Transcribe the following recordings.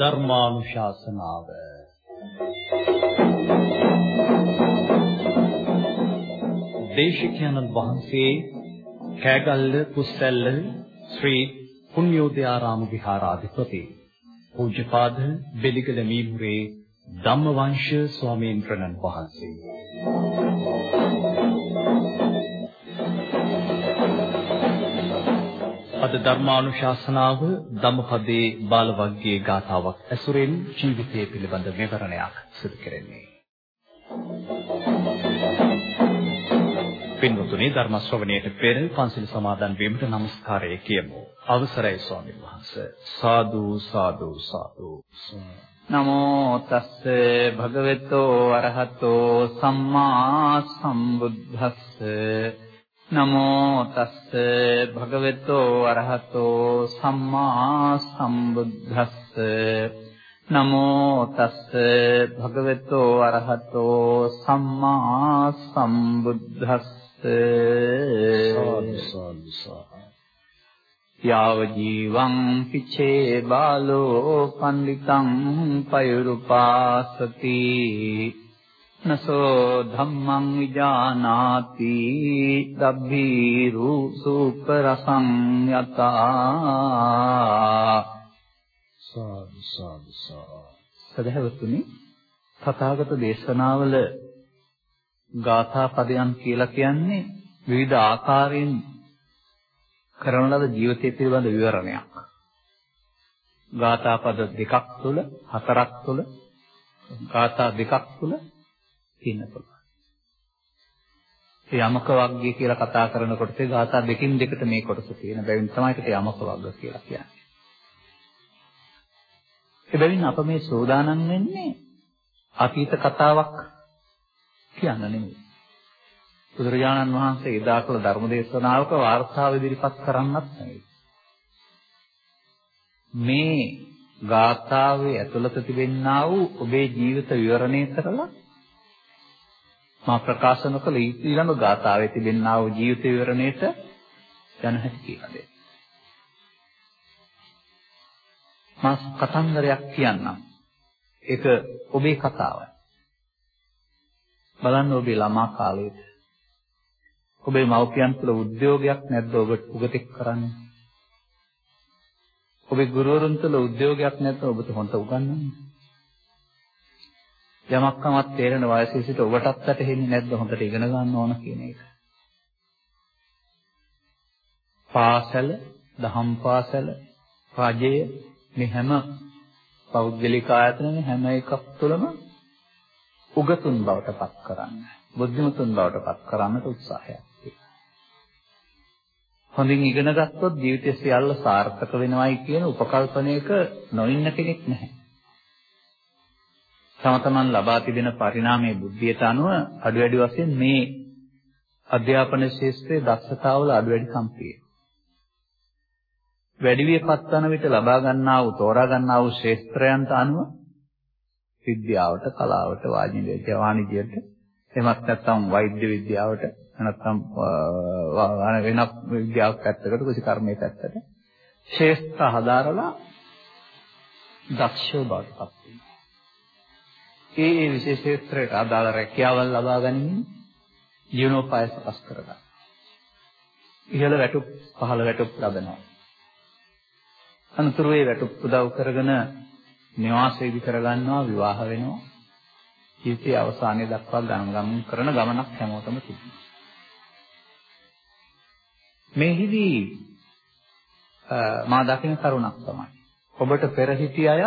ධර්මානුශාසනාව. දේශිකානන් වහන්සේ කෑගල්ල පුස්සැල්ල ශ්‍රී පුණ්‍යෝදයාරාම විහාරාධිපති පූජ්‍යපාද බෙලිගල මීමුරේ ධම්මවංශ ස්වාමීන් වහන්සේ. අද ධර්මානුශාසනාව ධම්මපදයේ බාලවග්ගයේ ගාථාවක් ඇසුරෙන් ජීවිතය පිළිබඳ විවරණයක් සිදු කෙරෙන්නේ. පින්වතුනි ධර්ම ශ්‍රවණයට පෙර පන්සිල් සමාදන් වීමට নমස්කාරය කියමු. අවසරයි ස්වාමීන් වහන්සේ. සාදු සාදු සාදු. නමෝ තස්ස භගවතෝ අරහතෝ සම්මා සම්බුද්දස්ස නමෝ තස්ස භගවතෝ අරහතෝ සම්මා සම්බුද්දස්ස. නමෝ තස්ස භගවතෝ අරහතෝ සම්මා සම්බුද්දස්ස. යාව ජීවං පිචේ බාලෝ පණ්ඩිතං පයුරුපාසති නසෝ ධම්මං විජානාති දබ්බීරු සුපරසං යතා සාදු සාදු සදහවතුනි තථාගත දේශනාවල ගාථා පදයන් කියලා කියන්නේ විවිධ ආකාරයෙන් කරන ලද ජීවිතය පිළිබඳ විවරණයක්. ගාථා පද දෙකක් තුල හතරක් තුල ගාථා දෙකක් තුල තියෙන්න පුළුවන්. ඒ යමක වර්ගය කියලා කතා කරනකොට ඒ ගාථා දෙකින් දෙකට මේ කොටස තියෙන බැවින් තමයි ඒකට යමක වර්ග කියලා කියන්නේ. ඒ බැවින් අප මේ සෝදානම් වෙන්නේ අතීත කතාවක් කියන්න නෙමෙයි. බුදුරජාණන් වහන්සේ එදා කළ ධර්ම දේශනාවක වාර්තාව ඉදිරිපත් කරන්නත් නෙවෙයි. මේ ගාථාවේ ඇතුළත තිබෙන්නා වූ ඔබේ ජීවිත විවරණය කරලා මා ප්‍රකාශන කළ ඊළඟ ගාථාවේ තිබෙනා වූ ජීවිත විවරණයට යන හැටි කියලා දෙන්න. මා කතන්දරයක් කියන්නම්. ඒක ඔබේ කතාවයි. බලන්න ඔබේ ළමා කාලයේ ඔබේ මව්පියන් තුළ උද්‍යෝගයක් නැද්ද ඔබට උගතෙක් කරන්නේ? ඔබේ ගුරුවරුන් තුළ උද්‍යෝගයක් නැත්නම් ඔබට හොඳ උගන්වන්නේ? යමක්කමත් තේරෙන වයසේ සිට ඔබටත් වැටහෙන්නේ නැද්ද හොඳට ඉගෙන ගන්න ඕන කියන එක. පාසල, දහම් පාසල, රජය මේ හැම පෞද්ගලික ආයතනනේ හැම එකක් තුළම උගතුන් බවට පත් කරන්න, බුද්ධිමතුන් බවට පත් කරන්නට උත්සාහයක් තියෙනවා. හොඳින් ඉගෙන ගත්තොත් ජීවිතය සියල්ල සාර්ථක වෙනවයි කියන උපකල්පනයක නොඉන්න කෙනෙක් නැහැ. තම තමන් ලබා තිබෙන පරිණාමයේ බුද්ධියට අනුව අඩු වැඩි වශයෙන් මේ අධ්‍යාපන ශාස්ත්‍රයේ දක්ෂතාවල අඩු වැඩි සම්ප්‍රිය. වැඩි වියපත් වන විට ලබා ගන්නා වූ තෝරා ගන්නා වූ ශාස්ත්‍රයන්ට අනුව විද්‍යාවට, කලාවට, වාණිජ්‍ය වාණිජ්‍යයට එමත් නැත්නම් වෛද්‍ය විද්‍යාවට නැත්නම් වෙනත් විද්‍යාවක් පැත්තකට කුසි කර්මයේ පැත්තට ශාස්ත්‍ර හදාරලා දක්ෂව බවට පත් වෙනවා. ඒ ඒ විශේෂ ක්ෂේත්‍රයට අදාළ රැකියාවල් ලබා ගැනීම ජීවනෝපාය සකස් කරගන්න. ඉහළ වැටුප් පහළ වැටුප් ලබනවා. අනතුරු ඒ වැටුප් උදව් කරගෙන නිවාසය ඉදි කරගන්නවා විවාහ වෙනවා. ජීවිතයේ අවසානයේ දක්වා ගමන් ගමන් කරන ගමනක් හැමෝටම තිබෙනවා. මේහිදී මා දකින කරුණක් තමයි. ඔබට පෙර හිටිය අය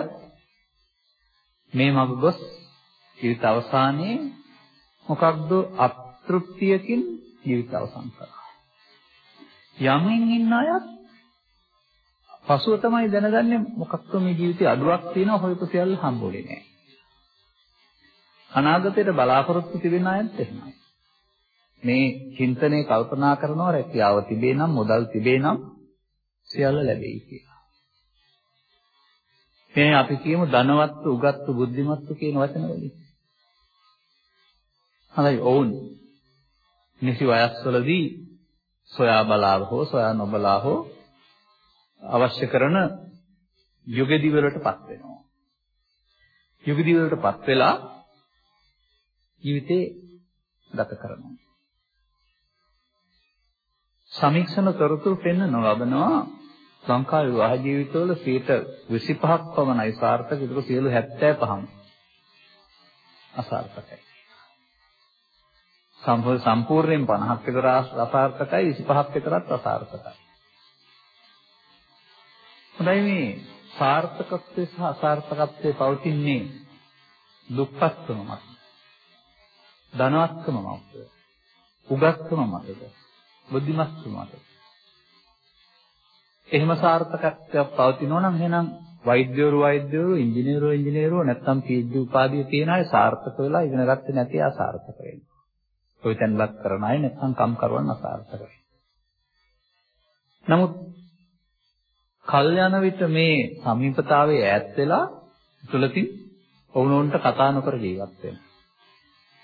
මේ මග ගොස් ජීවිත අවසානයේ මොකක්ද අතෘප්තියකින් ජීවිත අවසන් කරනවා. යමින් ඉන්න අයත් පසුව තමයි දැනගන්නේ මොකක්ද මේ ජීවිතේ අඩුවක් තියෙනවා හොයපු සියල්ල හම්බුනේ නැහැ. අනාගතයට බලාපොරොත්තු තිබෙන අයත් එහෙමයි. මේ චින්තනය කල්පනා කරනවා රැකියාව තිබේ නම් මුදල් තිබේ නම් සියල්ල ලැබෙයි කියලා. මේ අපි කියමු ධනවත්තු උගත්තු බුද්ධිමත්තු කියන වචන වලින්. හරි ඔවුන් නිසි වයස්වලදී සොයා බලාව හෝ සොයා නොබලා හෝ අවශ්‍ය කරන යුගෙදි වලටපත් වෙනවා. යුගදී වලටපත් වෙලා ජීවිතේ ගත කරනවා. සමීක්ෂණ තොරතුරු පෙන්වන ලබනවා ලංකා විවාහ ජීවිතවල 25ක් පමණයි සාර්ථක ඉතුරු සියලු 75ම අසාර්ථකයි. සම්පූර්ණ සම්පූර්ණයෙන් 50ක් විතර අසාර්ථකයි 25ක් විතරත් අසාර්ථකයි. හොඳයි මේ සාර්ථකත්වයේ සහ අසාර්ථකත්වයේ පවතින්නේ දුක්පත්කම මත. ධනවත්කම මත. උගත්කම මතද? බුද්ධිමත්කම මතද? එහෙම සාර්ථකත්වයක් පවතිනවා නම් එහෙනම් වෛද්‍යවරු වෛද්‍යවරු ඉංජිනේරු ඉංජිනේරු නැත්නම් PhD උපාධිය තියන අය සාර්ථක වෙලා ඉගෙන ගත්තේ නැති අසාර්ථක වෙනවා. ඔය තැන්වත් කරන අය නැත්නම් කම් කරවන් අසාර්ථක වෙනවා. නමුත් කල්යන විට මේ සමීපතාවයේ ඈත් වෙලා තුලකින් ඔවුනොන්ට කතා නොකර ජීවත් වෙනවා.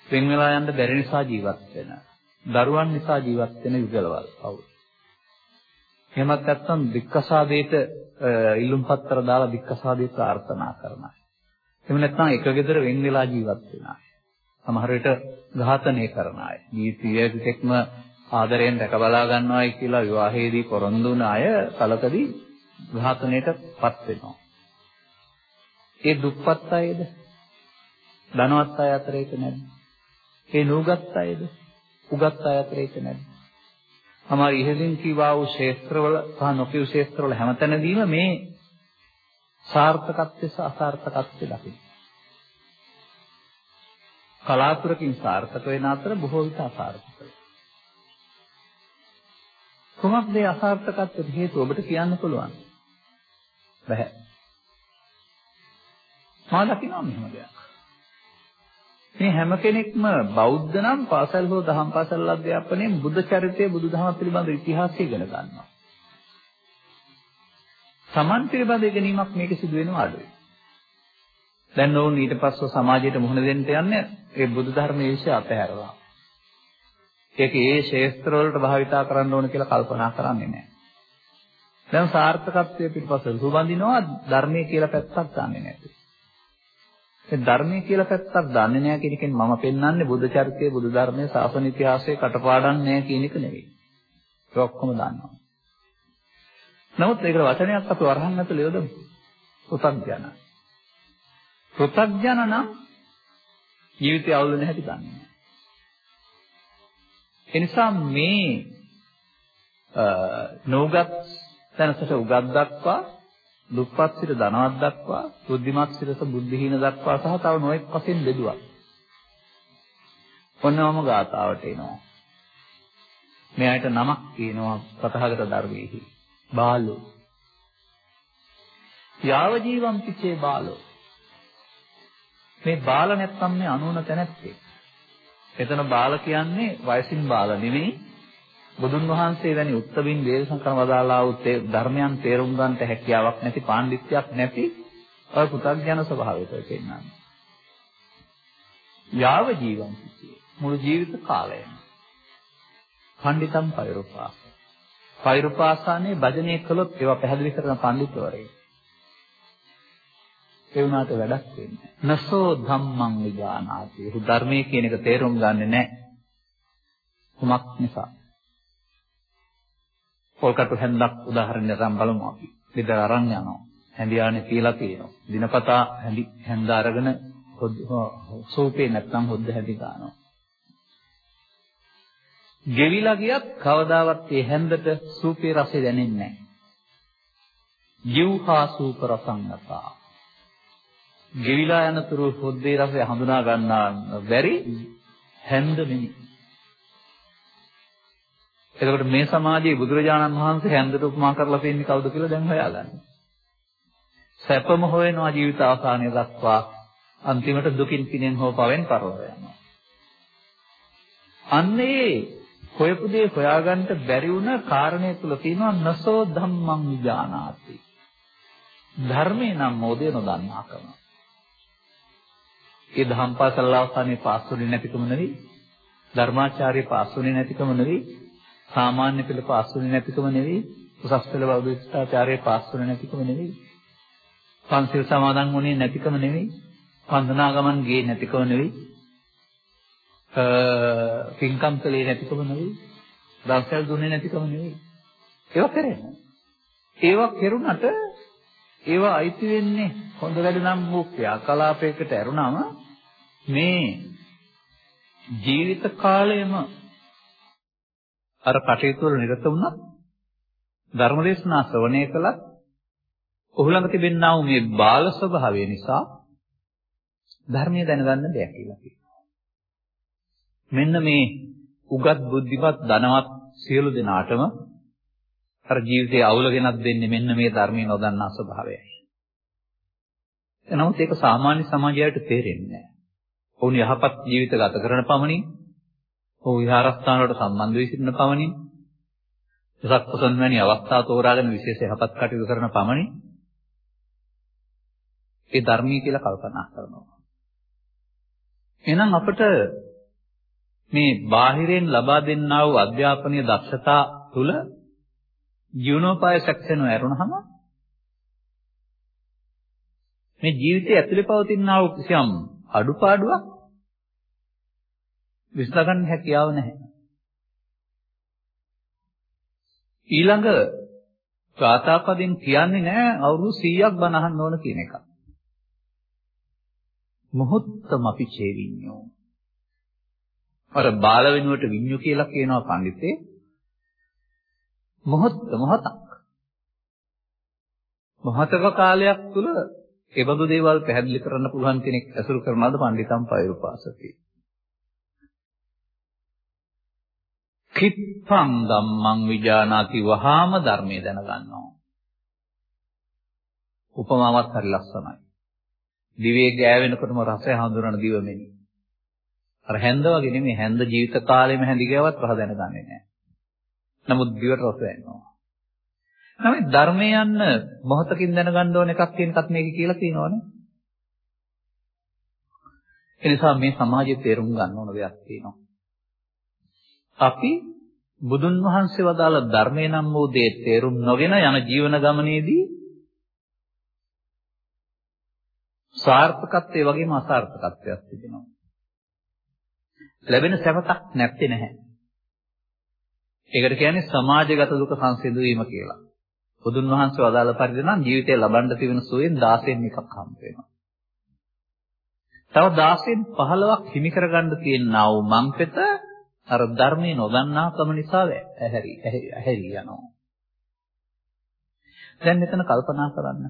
වෙන් වෙලා යන්න බැරි නිසා ජීවත් වෙනවා. දරුවන් නිසා ජීවත් වෙන යුගලවල් අවුල්. එහෙමත් නැත්නම් දික්කසාදේට ඉල්ලුම් පත්‍ර දාලා දික්කසාදේ ප්‍රාර්ථනා කරනවා. එහෙම නැත්නම් එක ගෙදර වෙන් වෙලා ජීවත් වෙනවා. සමහර විට ඝාතනය කරන අය. ජීවිතයකම ආදරයෙන් රැක බලා ගන්නවායි කියලා විවාහයේදී පොරොන්දු වුණ අය කලකදී ඝාතනයටපත් වෙනවා. ඒ දුප්පත් අයද? ධනවත් අය අතර ඒක නැද්ද? ඒ නුගත් අයද? උගත් අය අතර ඒක නැද්ද? අමාර ඉහළින් කිව්වා වූ ශේත්‍රවල සහ නොකියු ශේත්‍රවල හැමතැනදීම මේ සාර්ථකත්වය සහ අසාර්ථකත්වය දකින්න. කලාතුරකින් සාර්ථක වෙන අතර බොහෝ විට අසාර්ථක වෙනවා. කොහොමද මේ අසාර්ථකත්වයට හේතුව ඔබට කියන්න පුළුවන්? බැහැ. මා දකිනවා මෙහෙම දෙයක්. මේ හැම කෙනෙක්ම බෞද්ධ නම් පාසල් හෝ දහම් පාසල් අධ්‍යාපනයෙන් බුද්ධ චරිතය බුදුදහම පිළිබඳ ඉතිහාසය ඉගෙන ගන්නවා. Taman පිළිබඳ ඉගෙනීමක් මේක සිදු වෙනවා අඩුයි. දැන් ඕන් ඊට පස්ව සමාජයට මුහුණ දෙන්න යන්නේ ඒ බුදු ධර්මයේ විශ්ය අතහැරලා. ඒක ඒ ශේස්ත්‍ර වලට භාවිතා කරන්න ඕන කියලා කල්පනා කරන්නේ නැහැ. දැන් සාර්ථකත්වයේ පිටපස්සට සුබඳිනවා ධර්මයේ කියලා පැත්තක් ගන්නෙ නැති. ඒ ධර්මයේ කියලා පැත්තක් දන්නේ නැහැ කියන එකෙන් මම පෙන්වන්නේ බුද්ධ චරිතය, බුදු ධර්මයේ, ශාසන ඉතිහාසයේ කටපාඩම් නැහැ කියන එක නෙවෙයි. ඒක ඔක්කොම දන්නවා. නමුත් ඒකට වචනයක් අපි වරහන් ඇතුළේ යොදමු. පෘථග්ජන. පෘථග්ජන නම් ජීවිතය අවුල් වෙන හැටි දන්නේ. ඒ නිසා මේ නෝගත් තැනකට උගත් දක්වා දුප්පත් සිට ධනවත් දක්වා බුද්ධිමත් සිටස බුද්ධිහීන දක්වා සහ තව නොඑක් වශයෙන් බෙදුවා. ඔන්නවම ගාතාවට එනවා. මෙයාට නමක් කියනවා පතහගත ධර්මයේහි. බාලෝ. යාව ජීවම් පිචේ බාලෝ. මේ බාල නැත්තම් මේ අනුන තැනැත්තේ. එතන බාල කියන්නේ වයසින් බාල නෙමෙයි බුදුන් වහන්සේ වැනි උත්තමින් දේශනා වදාලා වූ ධර්මයන් තේරුම් ගන්නට හැකියාවක් නැති පාණ්ඩිත්‍යයක් නැති ඔය පුතග්ජන ස්වභාවයක පෙන්නන්නේ. යාව ජීවම් මුළු ජීවිත කාලයම. පණ්ඩිතම් පෛරුපාස. පෛරුපාසානේ භජනය කළොත් ඒවා පැහැදිලි කරන පඬිතුවරයෙක්. ඒ වුණාට වැඩක් වෙන්නේ නැහැ. නසෝ ධම්මං විජානාති. උ ධර්මයේ කියන එක තේරුම් ගන්නෙ නැහැ. කුමක් නිසා? පොල්කටු හැන්දක් උදාහරණයක් අරන් බලමු අපි. ගෙදර අරන් යනවා. හැන්දියානේ කියලා තියෙනවා. දිනපතා හැන්දි හැන්ද අරගෙන සෝපේ නැත්නම් හොද්ද හැදි ගන්නවා. ගෙවිලා ගියත් කවදාවත් ඒ හැන්දට සූපේ රසය දැනෙන්නේ නැහැ. ජීවහා සූප රසංගතා. ගෙවිලා යනතුරු හොද්දේ රසය හඳුනා ගන්න බැරි හැන්ද නෙමෙයි. එතකොට මේ සමාජයේ බුදුරජාණන් වහන්සේ හැන්දට උපමා කරලා තියෙන්නේ කවුද කියලා දැන් හොයාගන්න. සැපම හොයනවා ජීවිත අවසානය දක්වා අන්තිමට දුකින් පිනෙන් හෝ පවෙන් පරලෝ යනවා. අන්නේ හොයපු දේ හොයාගන්න බැරි වුණ කාරණේ තුල තියෙනවා නසෝ ධම්මං විජානාති. ධර්මේ නම් මොදේ නොදන්නාකම. ඒ ධම්පාසල අවසානයේ පාස්ුනේ නැතිකම නෙවෙයි. ධර්මාචාර්ය පාස්ුනේ නැතිකම නෙවෙයි. සාමාන්‍ය පෙළ පාස් වුණේ නැතිකම නෙවෙයි උසස් පෙළ බෞද්ධ ශිෂ්ටාචාරයේ පාස් වුණේ නැතිකම නෙවෙයි පන්සිල් සමාදන් වුණේ නැතිකම නෙවෙයි වන්දනා ගමන් ගියේ නැතිකම නෙවෙයි. අ පින්කම් කළේ නැතිකම නෙවෙයි. දවසල් දුන්නේ නැතිකම නෙවෙයි. ඒවා කරන්නේ. ඒවා කෙරුණට ඒවා අයිති වෙන්නේ හොඳ වැඩ නම් වූ ක්‍රියාකලාපයකට ඇරුණාම මේ ජීවිත කාලයම අර කටයුතු වල නිරත වුණත් ධර්මදේශනා ශ්‍රවණය කළත් ඔහු ළඟ තිබෙනා වූ මේ බාල ස්වභාවය නිසා ධර්මය දැනගන්න දෙයක් කියලා කියනවා. මෙන්න මේ උගත් බුද්ධිමත් ධනවත් සියලු දෙනාටම අර ජීවිතයේ අවුලගෙනත් දෙන්නේ මෙන්න මේ ධර්මයේ නොදන්නා ස්වභාවයයි. එනමුත් ඒක සාමාන්‍ය සමාජයට තේරෙන්නේ නැහැ. ඔවුන් යහපත් ජීවිත ගත කරන පමණින් ඔව් විහාරස්ථාන වලට සම්බන්ධ වී සිටින පමණින් සත්පුසන් වැනි අවස්ථා තෝරාගෙන විශේෂ යහපත් කටයුතු කරන පමණින් ඒ ධර්මී කියලා කල්පනා කරනවා. එහෙනම් අපිට මේ බාහිරෙන් ලබා දෙන්නා වූ අධ්‍යාපනීය දක්ෂතා තුළ ජීවනෝපාය සැකසෙනව ඇරුණහම මේ ජීවිතයේ ඇතුලේ පවතිනා වූ කිසියම් අඩුපාඩුවක් විසඳගන්න හැකියාව නැහැ. ඊළඟ ගාථාපදින් කියන්නේ නැහැ අවුරුදු 100ක් බණ අහන්න ඕන කියන එක. මොහොත්තම අපි චේවිඤ්ඤෝ. අර බාල වෙනුවට විඤ්ඤු කියලා කියනවා පඬිතේ. මොහොත් මොහතක්. මොහතක කාලයක් තුල ඒ බඳු දේවල් පැහැදිලි කරන්න පුළුවන් කෙනෙක් ඇසුරු කරනවාද පඬිතම් පෛරුපාසති. කිප්පං ධම්මං විජානාති වහාම ධර්මයේ දැනගන්නවා. උපමාවක් හරි ලස්සනයි. දිවේ ගෑවෙනකොටම රසය හඳුනන දිවමෙනි. අර හැන්ද වගේ නෙමෙයි හැන්ද ජීවිත කාලෙම හැඳි ගෑවත් රස දැනගන්නේ නැහැ. නමුත් දිවට රස එනවා. නමුත් ධර්මයේ යන්න මොහොතකින් දැනගන්න ඕන එකක් කියන එකත් මේක කියලා තියෙනවනේ. ඒ නිසා මේ සමාජයේ තේරුම් ගන්න ඕන දෙයක් තියෙනවා. අපි බුදුන් වහන්සේ වදාළ ධර්මයේ නම් වූ දේ තේරුම් නොගෙන යන ජීවන ගමනේදී සාර්ථකත්වයේ වගේම අසාර්ථකත්වයක් තිබෙනවා. ලැබෙන සැපතක් නැත්තේ නැහැ. ඒකට කියන්නේ සමාජගත දුක සංසිඳු වීම කියලා. බුදුන් වහන්සේ වදාළ පරිදි නම් ජීවිතේ ලබන්න තිබෙන සුවයෙන් 16න් එකක් හම්බ වෙනවා. තව 16න් 15ක් හිමි කරගන්න තියෙනා වූ මංපෙත අර ධර්මයේ නොදන්නාකම නිසා ඇහැරි ඇහැරි යනවා. දැන් මෙතන කල්පනා කරන්න.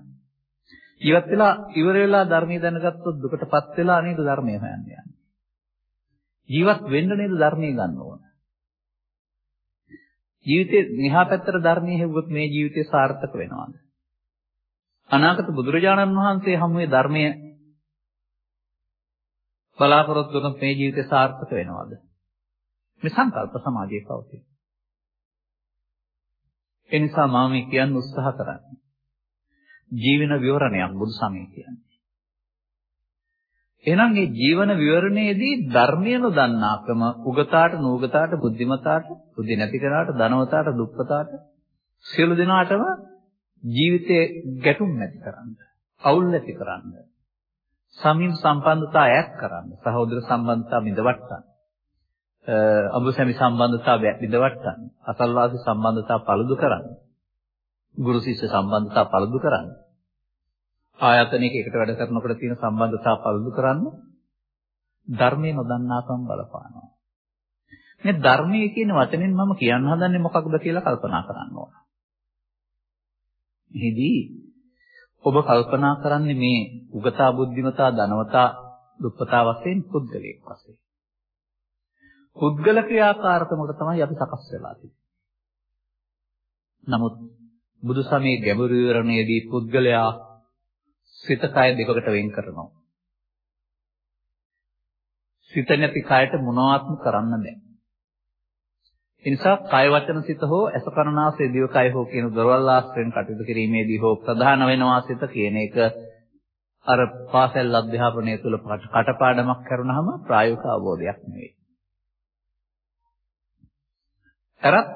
ඉවත් වෙලා ඉවර වෙලා ධර්මයේ දැනගත්තොත් දුකටපත් වෙලා නේද ධර්මය හොයන්න යන්නේ. ජීවත් වෙන්න නේද ධර්මයේ ගන්න ඕන. ජීවිතේ මෙහා පැත්තට ධර්මයේ හෙව්වොත් මේ ජීවිතේ සාර්ථක වෙනවද? අනාගත බුදුරජාණන් වහන්සේ හමුවේ ධර්මයේ බලාපොරොත්තු වුණොත් මේ ජීවිතේ සාර්ථක වෙනවද? මේ සංකල්ප සමාජයේ පවතී. ඒ නිසා මම මේ කියන්න උත්සාහ කරන්නේ. ජීවන විවරණයක් බුදු සමය කියන්නේ. එහෙනම් මේ ජීවන විවරණයේදී ධර්මය නොදන්නාකම උගතාට නූගතාට බුද්ධිමතාට බුද්ධි නැති කෙනාට ධනවතාට දුප්පතාට සියලු දෙනාටම ජීවිතයේ ගැටුම් නැති කරන්න අවුල් නැති කරන්න සමීප සම්බන්ධතා ඈත් කරන්න සහෝදර සම්බන්ධතා බිඳවට්ටන්න අඹසැමි සම්බන්ධතා බිඳවට්ටන්න අසල්වාසී සම්බන්ධතා පළුදු කරන්න ගුරු ශිෂ්‍ය සම්බන්ධතා පළුදු කරන්න ආයතනයක එකට වැඩ කරනකොට තියෙන සම්බන්ධතා පළුදු කරන්න ධර්මයේ නොදන්නාකම් බලපානවා මේ ධර්මයේ කියන වචනෙන් මම කියන්න හදන්නේ මොකක්ද කියලා කල්පනා කරන්න ඕන. එහිදී ඔබ කල්පනා කරන්නේ මේ උගතා බුද්ධිමතා ධනවතා දුප්පතා වශයෙන් පුද්ගලයෙක් වශයෙන්. පුද්ගල ක්‍රියාකාරකමකට තමයි අපි සකස් වෙලා තියෙන්නේ. නමුත් බුදු සමයේ ගැඹුරු විවරණයේදී පුද්ගලයා සිත කය දෙකකට වෙන් කරනවා. සිත නැති කයට මොනවත්ම කරන්න බෑ. ඒ නිසා කය වචන සිත හෝ අස කරනාසය දිව කය හෝ කියන දරවල් ආශ්‍රයෙන් කටයුතු කිරීමේදී හෝ ප්‍රධාන වෙනවා සිත කියන එක අර පාසල් අධ්‍යාපනය තුළ කටපාඩමක් කරනහම ප්‍රායෝගික අවබෝධයක් නෙවෙයි. අරත්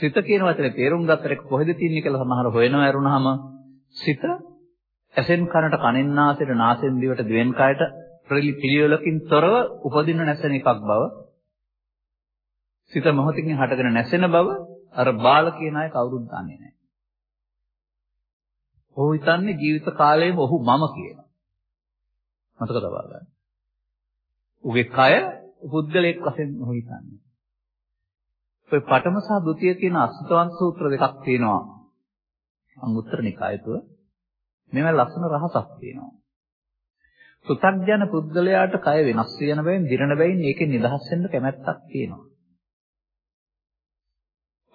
සිත කියන වචනේ තේරුම් ගත්තට ඒක කොහෙද තියෙන්නේ කියලා සමහර හොයනවා ඇරුණාම සිත ඇසෙන් කනට කනෙන් නාසයට නාසෙන් දිවට දිවෙන් කයට පිළිවෙලකින් තොරව උපදින නැසෙන එකක් බව සිත මොහොතකින් හටගෙන නැසෙන බව අර බාල කියන අය කවුරුත් දන්නේ නැහැ. ඔහු හිතන්නේ ජීවිත කාලයේම ඔහු මම කියලා. මතක තබා ගන්න. උගේ කය පුද්ගලයෙක් වශයෙන් ඔහු හිතන්නේ. ඔය පඨම සහ ဒုတိ ය කියන අසුතවන්ත සූත්‍ර දෙකක් තියෙනවා. අංගුත්තර නිකාය තුල. මේවා ලස්සන රහසක් තියෙනවා. සුතග්ජන පුද්ගලයාට කය වෙනස් වෙන බැවින් දිරණ බැවින් ඒකෙන් නිදහස් වෙන්න කැමැත්තක් තියෙනවා.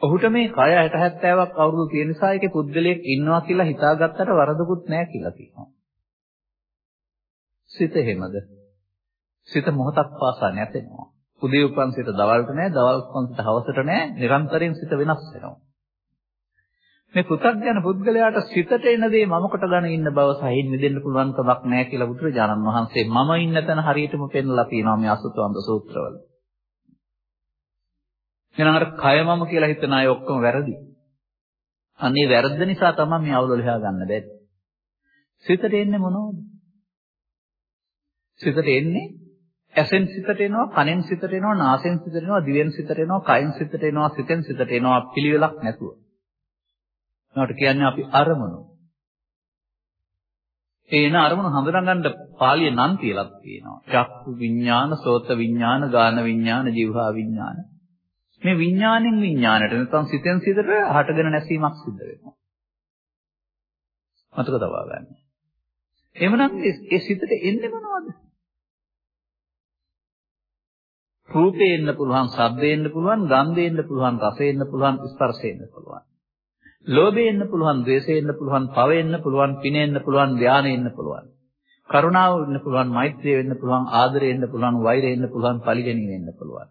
ඔහුට මේ කය 60 70ක් අවුරුදු තියෙන නිසා ඒකේ පුද්ගලයෙක් ඉන්නවා කියලා හිතාගත්තට වරදකුත් නැහැ කියලා කියනවා. සිත එහෙමද? සිත මොහොතක් පාසා නැතෙනවා. උදේ උපන් සිත දවල්ට නැහැ, දවල් උපන් සිත හවසට නැහැ, නිරන්තරයෙන් සිත වෙනස් වෙනවා. මේ පෘථග්ජන පුද්ගලයාට සිතට එන දේ මම කොට ගන්න ඉන්න බව සහින් මිදෙන්න පුළුවන් කමක් නැහැ කියලා බුදුරජාණන් වහන්සේ මම ඉන්න තැන හරියටම පෙන්ලා තියෙනවා මේ අසුතවන්ත සූත්‍රවල. එහෙනම් අර කය මම කියලා හිතන අය ඔක්කොම වැරදි. අනේ වැරද්ද නිසා තමයි මේ අවුල ලියා ගන්න බැරි. සිතට එන්නේ මොනවද? සිතට එන්නේ ඇසෙන් සිතට එනවා, කනෙන් සිතට එනවා, නාසෙන් සිතට එනවා, දිවෙන් සිතට එනවා, කයෙන් සිතට එනවා, සිතෙන් සිතට එනවා පිළිවෙලක් නැතුව. ඒකට කියන්නේ අපි අරමුණු. ඒන අරමුණු හඳුනාගන්න පාළිය නම් කියලා තියෙනවා. චක්කු විඥාන, සෝත විඥාන, ගාන විඥාන, જીවහා විඥාන. මේ විඥාණයෙන් විඥාණයට නැත්නම් සිතෙන් සිතට හටගෙන නැසීමක් සිද්ධ වෙනවා. මතක තබා ගන්න. එhmenan ඒ සිතට එන්නේ මොනවද? රූපේ එන්න පුළුවන්, ශබ්දේ එන්න පුළුවන්, ගන්ධේ එන්න පුළුවන්, රසේ එන්න පුළුවන්, ස්පර්ශේ එන්න පුළුවන්. ලෝභේ එන්න පුළුවන්, ද්වේෂේ එන්න පුළුවන්, පවේ එන්න පුළුවන්, පිනේ එන්න පුළුවන්, ධානයේ එන්න පුළුවන්. කරුණාව වෙන්න පුළුවන්, මෛත්‍රිය වෙන්න පුළුවන්, ආදරය වෙන්න පුළුවන්, වෛරය වෙන්න පුළුවන්, පරිගැනීම වෙන්න පුළුවන්.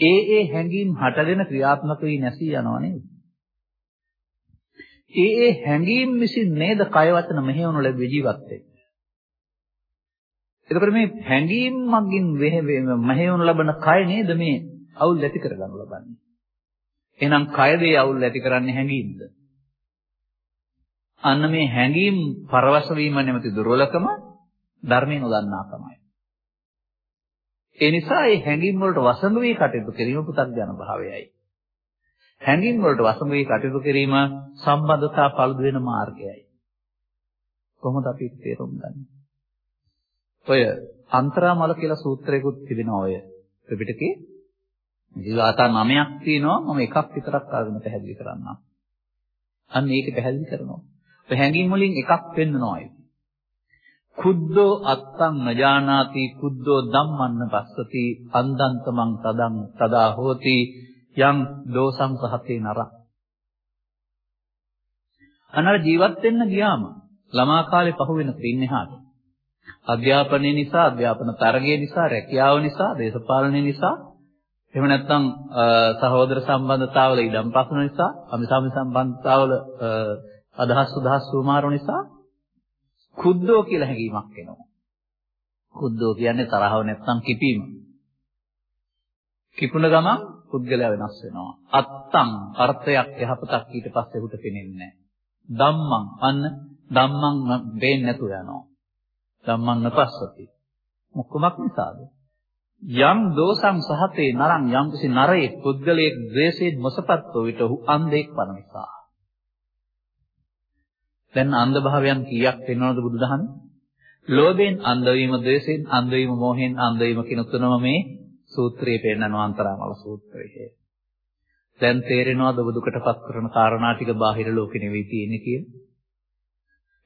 ඒ ඒ හැඟීම් හටගෙන ක්‍රියාත්මක වී නැසී යනව නේද? ඒ ඒ හැඟීම් විසින් නේද කය වචන මෙහෙවනු ලැබෙ ජීවත් වෙන්නේ. එතකොට මේ හැඟීම් මගින් මෙහෙවනු ලබන කය නේද මේ අවුල් ඇති කරගනු ලබන්නේ. එහෙනම් කය දේ අවුල් ඇති කරන්නේ හැඟීම්ද? අන්න මේ හැඟීම් පරවශ වීම නැමැති දුර්වලකම ධර්මයෙන් උදන්නාකමයි. ඒ නිසා මේ හැඟීම් වලට වසඟ වී කටයුතු කිරීම පුතග්ජන භාවයයි. හැඟීම් වලට වසඟ වී කටයුතු කිරීම සම්බන්ධතා පළුදු වෙන මාර්ගයයි. කොහොමද අපි තේරුම් ගන්නේ? ඔය අන්තරාමල කියලා සූත්‍රයකුත් තිබෙනවා ඔය ත්‍රිපිටකේ. විවාතා නමයක් තියෙනවා මම එකක් විතරක් අරගෙන පැහැදිලි කරන්නම්. අන්න ඒක පැහැදිලි කරනවා. ඔය හැඟීම් වලින් එකක් පෙන්නනවා ඒක. කුද්දෝ අත්තං නජානාති කුද්දෝ ධම්මන්න පස්සති අන්දන්තමං තදං තදා හෝති යං දෝසං සහතේ නර අනර ජීවත් වෙන්න ගියාම ළමා කාලේ පහු වෙන තින්නහාට අධ්‍යාපනය නිසා අධ්‍යාපන තරගය නිසා රැකියාව නිසා දේශපාලනය නිසා එහෙම නැත්නම් සහෝදර සම්බන්ධතාවල ඉඩම් ප්‍රශ්න නිසා අමිසාමි සම්බන්ධතාවල අදහස් සුදහස් සුමාරු නිසා කුද්දෝ කියලා හැඟීමක් එනවා. කුද්දෝ කියන්නේ තරහව නැත්නම් කිපීම. කිපුණ ගමන් පුද්ගලයා වෙනස් වෙනවා. අත්තං අර්ථයක් යහපතක් ඊට පස්සේ උට පෙනෙන්නේ නැහැ. ධම්මං අන්න ධම්මං වෙන්නේ නැතු යනවා. ධම්මං නපස්සති. මොකමක් නිසාද? යම් දෝසං සහතේ නරං යම් කිසි නරයේ පුද්ගලයේ ද්වේෂයෙන් මොසපත් වූ විට ඔහු අන්ධෙක් වන නිසා. දැන් අන්ධ භාවයන් කීයක් වෙනවද බුදුදහමේ? ලෝභයෙන් අන්ධ වීම, ද්වේෂයෙන් අන්ධ වීම, මෝහයෙන් අන්ධ වීම කියන තුනම මේ සූත්‍රයේ පෙන්නනවා අන්තරාමල සූත්‍රයේ. දැන් තේරෙනවද ඔබ දුකටපත් කරන කාරණා ටික බාහිර ලෝකෙ නෙවෙයි තියෙන්නේ කියලා?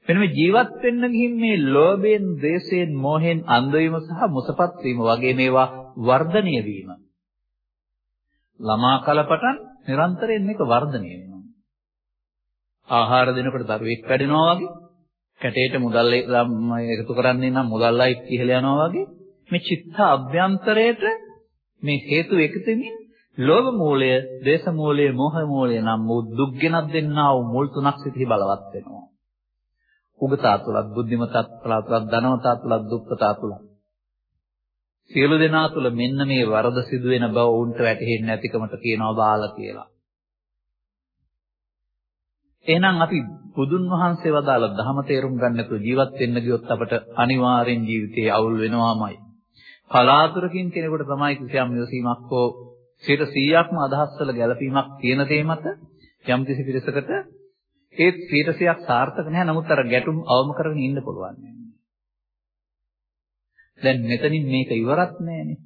මෙන්න මේ ජීවත් වෙන්න ගිහින් මේ ලෝභයෙන්, ද්වේෂයෙන්, මෝහයෙන් අන්ධ වීම සහ මුසපත් වීම වගේ මේවා වර්ධනය වීම. ළමා කලපටන් නිරන්තරයෙන් මේක වර්ධනය වෙනවා. ආහාර දෙනකොට දරුවෙක් වැඩෙනවා වගේ කැටේට මුදල් එකතු කරන්නේ නම් මුදල්ලයි ඉහළ යනවා වගේ මේ චිත්ත අභ්‍යන්තරයට මේ හේතු එකතෙමින් ලෝභ මූලය, දේශ මූලය, මෝහ මූලය නම් වූ දුක් ගෙනත් දෙන්නා වූ මුල් තුනක් සිටි බලවත් වෙනවා. උගතා තුලත්, බුද්ධිමතා තුලත්, ධනවතා තුලත්, දුක්ඛතා තුලත්. සියලු දෙනා තුල මෙන්න මේ වරද සිදුවෙන බව උන්ට වැටහෙන්නේ නැතිකමට කියනවා බාල කියලා. එහෙනම් අපි බුදුන් වහන්සේ වදාළ ධහම තේරුම් ගන්නතු ජීවත් වෙන්න ගියොත් අපට අනිවාර්යෙන් ජීවිතේ අවුල් වෙනවාමයි. කලාතුරකින් කෙනෙකුට තමයි කිසියම් විසීමක් හෝ 100%ක්ම අදහස් වල ගැළපීමක් තියෙන තේ මත යම් කිසි පිරිසකට ඒ 100%ක් සාර්ථක නැහැ. නමුත් අර ගැටුම් අවම කරගෙන ඉන්න පුළුවන්. දැන් මෙතනින් මේක ඉවරත් නෑනේ.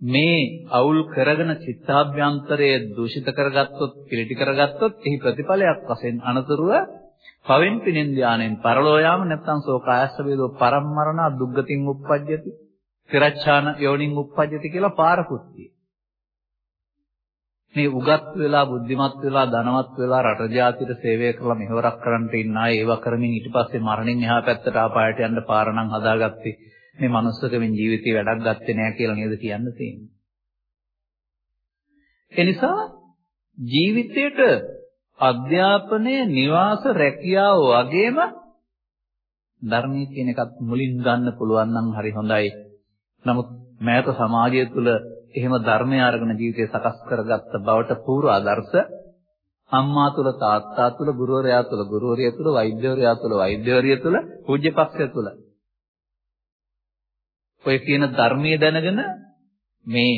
මේ අවුල් කරගෙන චිත්තාභ්‍යන්තරය දූෂිත කරගත්තොත් පිළිටි කරගත්තොත් එහි ප්‍රතිඵලයක් වශයෙන් අනතුරුව පවෙන් පිනෙන් ධානයෙන් පරලෝ යාම නැත්නම් සෝකායස්ස වේදෝ පරම්මරණ දුග්ගතින් උප්පජ්ජති තිරච්ඡාන යෝනින් උප්පජ්ජති කියලා පාරකුත් මේ උගත් වෙලා බුද්ධිමත් වෙලා ධනවත් වෙලා රට ජාතියට සේවය කරලා මෙහෙවරක් කරන්නට ඉන්න අය ඒව කරමින් ඊට පස්සේ මරණින් එහා පැත්තට ආපායට යන්න පාර නම් හදාගත්තේ මේ මනුස්සකමින් ජීවිතේ වැඩක් ගත්තේ නෑ කියලා නේද කියන්න තියෙන්නේ. ඒ නිසා ජීවිතේට අධ්‍යාපනය, නිවාස, රැකියාව වගේම ධර්මයේ කියන එකත් මුලින් ගන්න පුළුවන් නම් හරි හොඳයි. නමුත් මෑත සමාජය තුළ එහෙම ධර්මය අරගෙන ජීවිතය සකස් කරගත්ත බවට පූර්ව ආදර්ශ අම්මා තුල තාත්තා තුල ගුරුවරයා තුල ගුරුවරිය තුල වෛද්‍යවරයා තුල වෛද්‍යවරිය තුල පූජ්‍යපක්ෂය තුල ඔය කියන ධර්මයේ දැනගෙන මේ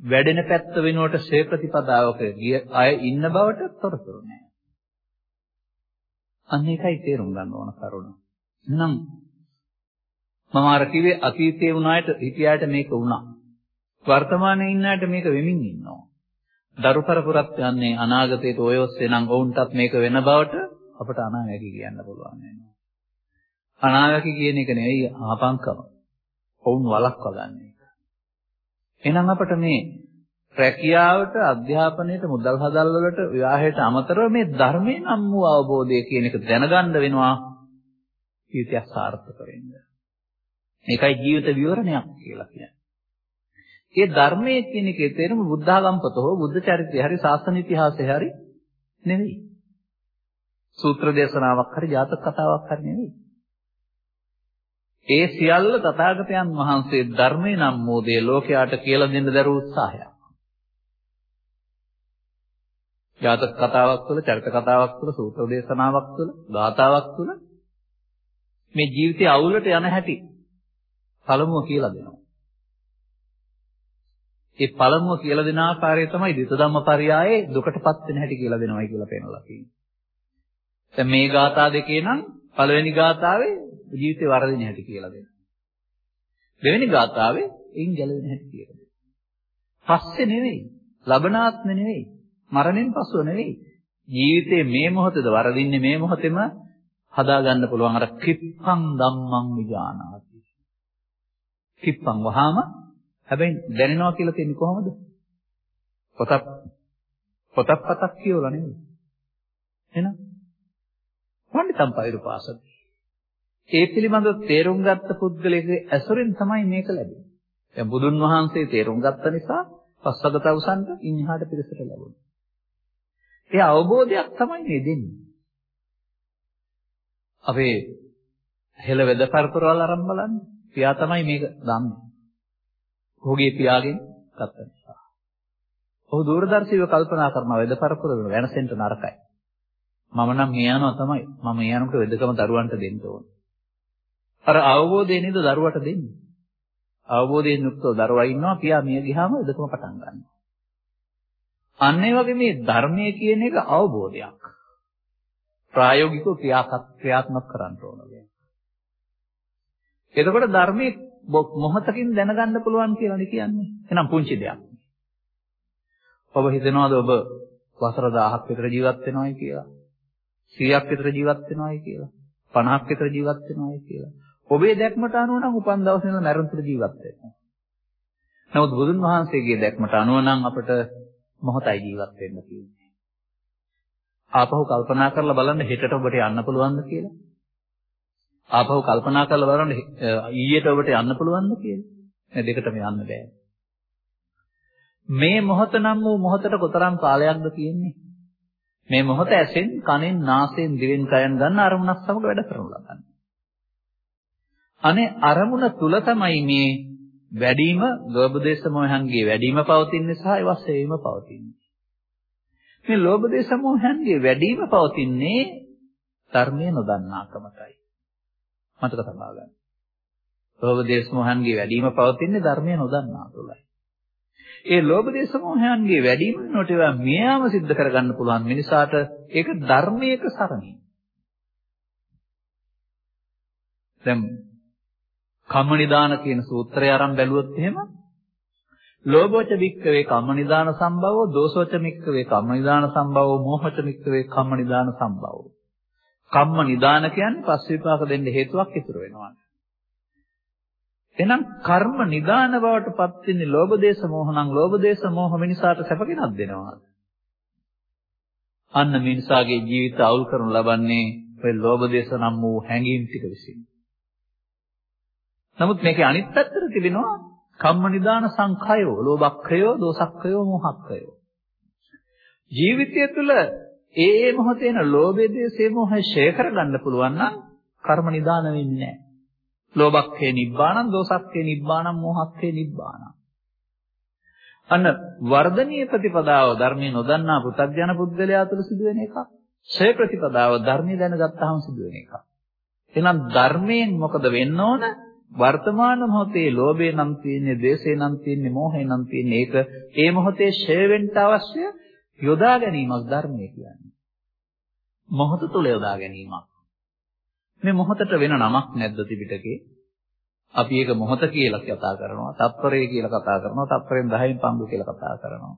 වැඩෙන පැත්ත වෙනුවට ශේ ප්‍රතිපදාවක ගිය අය ඉන්න බවට තොරතුරු නැහැ. අන්න ඒකයි තේරුම් ගන්න ඕන කරුණ. එහෙනම් මම අර කිව්වේ අතීතයේ වුණාට හිටියාට මේක වුණා. වර්තමානයේ ඉන්නාට මේක වෙමින් ඉන්නවා. දරු පරපුරත් යන්නේ අනාගතයට ඔය ඔස්සේ නම් ඔවුන්ටත් මේක වෙන බවට අපට අනාවැකි කියන්න පුළුවන් වෙනවා. අනාවැකි කියන එක නෙවෙයි ආපංකම. ඔවුන් වළක්වා ගන්න එක. එහෙනම් අපිට මේ රැකියාවට අධ්‍යාපනයට මුදල් හදල් වලට විවාහයට අමතරව මේ ධර්මයේ නම් වූ අවබෝධය කියන එක දැනගන්න වෙනවා ජීවිතය සාර්ථක වෙන්න. මේකයි ජීවිත විවරණයක් කියලා කියන්නේ. ඒ ධර්මයේ කියන එකේ තේරුම බුද්ධාගම්පතෝ බුද්ධ චරිතය හරි ශාසන ඉතිහාසය හරි නෙවෙයි. සූත්‍ර දේශනාවක් හරි ජාතක කතාවක් හරි නෙවෙයි. ඒ සියල්ල තථාගතයන් වහන්සේ ධර්මේ නම් මෝදේ ලෝකයාට කියලා දෙන්න දරු උත්සාහයක්. ජාතක කතාවක් තුළ, චරිත කතාවක් තුළ, සූත්‍ර දේශනාවක් තුළ, ගාථාවක් තුළ මේ ජීවිතයේ අවුලට යන හැටි පළමුව කියලා දෙනවා. ඒ පළමුව කියලා දෙන ආකාරය තමයි දිත ධම්මපරයයේ දුකටපත් වෙන හැටි කියලා දෙනවයි කියලා පේනවා තියෙන්නේ. දැන් මේ ගාථා දෙකේ නම් පළවෙනි ගාථාවේ ජීවිතේ වරදින හැටි කියලා දෙනවා. දෙවෙනි ගාථාවේ එයින් ගැලවෙන හැටි කියලා දෙනවා. පස්සේ නෙවෙයි, ලබනාත්ම නෙවෙයි, මරණයෙන් පස්සුව නෙවෙයි. ජීවිතේ මේ මොහොතේද වරදින්නේ මේ මොහොතේම හදාගන්න පුළුවන් අර කිප්පං ධම්මං විජානාති. කිප්පං වහාම හැබැයි දැනෙනවා කියලා කියන්නේ කොහොමද? පොතක් පොතක් පතක් කියවලා නෙවෙයි. එහෙනම් පඬිතම් පෛරුපාසති ඒ පිළිබඳව තේරුම් ගත්ත පුද්ගලයෙකුගේ ඇසුරෙන් තමයි මේක ලැබෙන්නේ. දැන් බුදුන් වහන්සේ තේරුම් ගත්ත නිසා පස්වගත උසන්ට ඉන්හාට පිළිසට ලැබුණා. ඒ අවබෝධයක් තමයි මේ දෙන්නේ. අපේ හෙළ වෙද පරතරවල් අරන් බලන්න. පියා තමයි මේක දන්නේ. ඔහුගේ පියාගෙන් ගත්ත නිසා. ඔහු දූරදර්ශීව කල්පනා කරන වෙද පරතරවල වෙනසෙන්න නරකයි. මම නම් මේ යනවා තමයි. මම මේ යනකොට වෙදකම දරුවන්ට දෙන්න ඕනේ. අර අවබෝධය නේද දරුවට දෙන්නේ. අවබෝධයෙන් යුක්තව දරුවා ඉන්නවා පියා මිය ගියාම දෙකම පටන් ගන්නවා. අන්න ඒ වගේ මේ ධර්මයේ කියන එක අවබෝධයක්. ප්‍රායෝගිකව ක්‍රියාත්මක කරන්න ඕන දෙයක්. එතකොට ධර්මයේ මොහතකින් දැනගන්න පුළුවන් කියලානේ කියන්නේ. එහෙනම් පුංචි දෙයක්. ඔබ හිතනවාද ඔබ වසර 1000ක් විතර ජීවත් වෙනවයි කියලා? 100ක් විතර ජීවත් වෙනවයි කියලා? 50ක් විතර ජීවත් වෙනවයි කියලා? ඔබේ දැක්මට අනුව නම් උපන් දවසේ ඉඳන් මරණ තුළ ජීවත් වෙනවා. නමුත් බුදුන් වහන්සේගේ දැක්මට අනුව නම් අපට මොහොතයි ජීවත් වෙන්න තියෙන්නේ. ආපහු කල්පනා කරලා බලන්න හෙටට ඔබට යන්න පුළුවන්ද කියලා. ආපහු කල්පනා කරලා බලන්න ඊයට ඔබට යන්න පුළුවන්ද කියලා. මේ දෙකටම යන්න බෑ. මේ මොහොත නම් වූ මොහොතට කොතරම් කාලයක්ද තියෙන්නේ? මේ මොහොත ඇසෙන්, කනෙන්, නාසයෙන්, දිවෙන්, කයෙන් ගන්න අරමුණක් සමග වැඩ කරනු ලබන්නේ. අනේ අරමුණ තුල තමයි මේ වැඩිම ගෝබදේශ මොහයන්ගේ වැඩිම පවතින්නේ සහ ඒවස්සේම පවතින්නේ. මේ ලෝභ දේශ මොහයන්ගේ වැඩිම පවතින්නේ ධර්මයේ නොදන්නාකමයි. මතක තබා ගන්න. ලෝභ දේශ මොහයන්ගේ වැඩිම පවතින්නේ ධර්මයේ නොදන්නා තුලයි. ඒ ලෝභ දේශ මොහයන්ගේ වැඩිම නොට ඒවා මෙයාම සිද්ධ කරගන්න පුළුවන් මිනිසාට ඒක ධර්මයක සරණිය. දැන් කම්මනිදාන කියන සූත්‍රය අරන් බැලුවොත් එහෙම ලෝභෝච වික්කවේ කම්මනිදාන සම්භවෝ දෝසෝච මික්කවේ කම්මනිදාන සම්භවෝ මෝහච මික්කවේ කම්මනිදාන සම්භවෝ කම්මනිදාන කියන්නේ පස් විපාක දෙන්න හේතුවක් ඉතුරු වෙනවා. එහෙනම් කර්ම නිදාන බවට පත් වෙන්නේ ලෝභ දේශ මොහ. නම් ලෝභ දේශ මොහ මිනිසාට සැපකිනක් දෙනවා. අන්න මිනිසාගේ ජීවිත අවුල් කරනු ලබන්නේ ඔය ලෝභ දේශ නම් වූ හැඟීම් ටික විසින්. නමුත් මේකේ අනිත් පැත්තට තිබෙනවා කම්ම නිදාන සංඛයෝ, ලෝභක්ඛයෝ, දෝසක්ඛයෝ, මොහක්ඛයෝ. ජීවිතය තුළ ඒ ඒ මොහොතේන ලෝභය, දේශය, මොහය ෂේ කරගන්න පුළුවන් නම් කර්ම නිදාන වෙන්නේ නැහැ. ලෝභක්ඛේ නිබ්බාණං, දෝසක්ඛේ නිබ්බාණං, මොහක්ඛේ නිබ්බාණං. අන්න වර්ධනීය ප්‍රතිපදාව ධර්මයේ නොදන්නා පුතග්ජන පුද්ගලයා තුළ සිදුවෙන එකක්. ඡය ප්‍රතිපදාව ධර්මයේ දැනගත්තාම සිදුවෙන එකක්. එහෙනම් ධර්මයෙන් මොකද වෙන්න ඕන? වර්තමාන මොහොතේ ලෝභය නම් තියෙන්නේ, ද්වේෂය නම් තියෙන්නේ, මෝහය නම් තියෙන්නේ. ඒක ඒ මොහොතේ ෂය වෙන්න අවශ්‍ය යොදා ගැනීමක් ධර්මයේ කියන්නේ. මොහොත තුල යොදා ගැනීමක්. මේ මොහොතට වෙන නමක් නැද්ද ත්‍රිපිටකේ? අපි ඒක මොහොත කියලා කතා කරනවා, තත්පරය කියලා කතා කරනවා, තත්පරෙන් 10න් පංගු කියලා කතා කරනවා.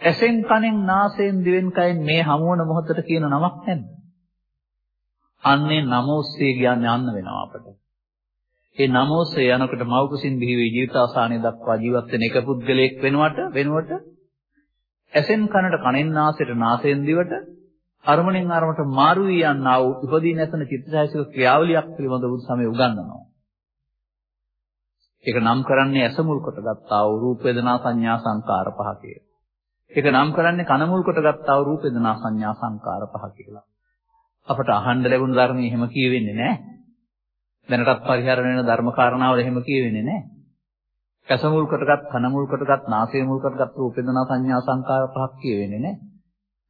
ඇසෙන් කනෙන් නාසයෙන් දිවෙන් කයෙන් මේ හමුවන මොහොතට කියන නමක් නැද්ද? අන්නේ නමෝස්සේ කියන්නේ යන්න වෙනවා අපට. ඒ නමෝසේ යනකොට මව්කුසින් බිහි ජීවිත අවසානයේ දක්වා ජීවත් වෙන එක පුද්ගලයෙක් වෙනවට වෙනවට ඇසෙන් කනට කනෙන් නාසයට නාසයෙන් දිවට අරමුණෙන් අරමුණට මාරු වී යනා වූ උපදී නැසන චිත්තචෛතසික ක්‍රියාවලියක් පිළිබඳ බුදු සමය උගන්වනවා. ඒක නම් කරන්නේ ඇස මුල් කොට ගත්තා වූ රූප වේදනා සංඥා සංකාර පහ කියලා. ඒක නම් කරන්නේ කන මුල් කොට ගත්තා වූ රූප වේදනා සංඥා සංකාර පහ කියලා. අපට අහන්න ලැබුණු ධර්මයේ එහෙම කියවෙන්නේ නැහැ. දැනටත් පරිහරණය වෙන ධර්ම කාරණාවල එහෙම කියවෙන්නේ නැහැ. කස මුල් කොටගත්, කන මුල් කොටගත්, නාසය මුල් කොටගත් රූපේදනා සංඥා සංකාර පහක් කියවෙන්නේ නැහැ.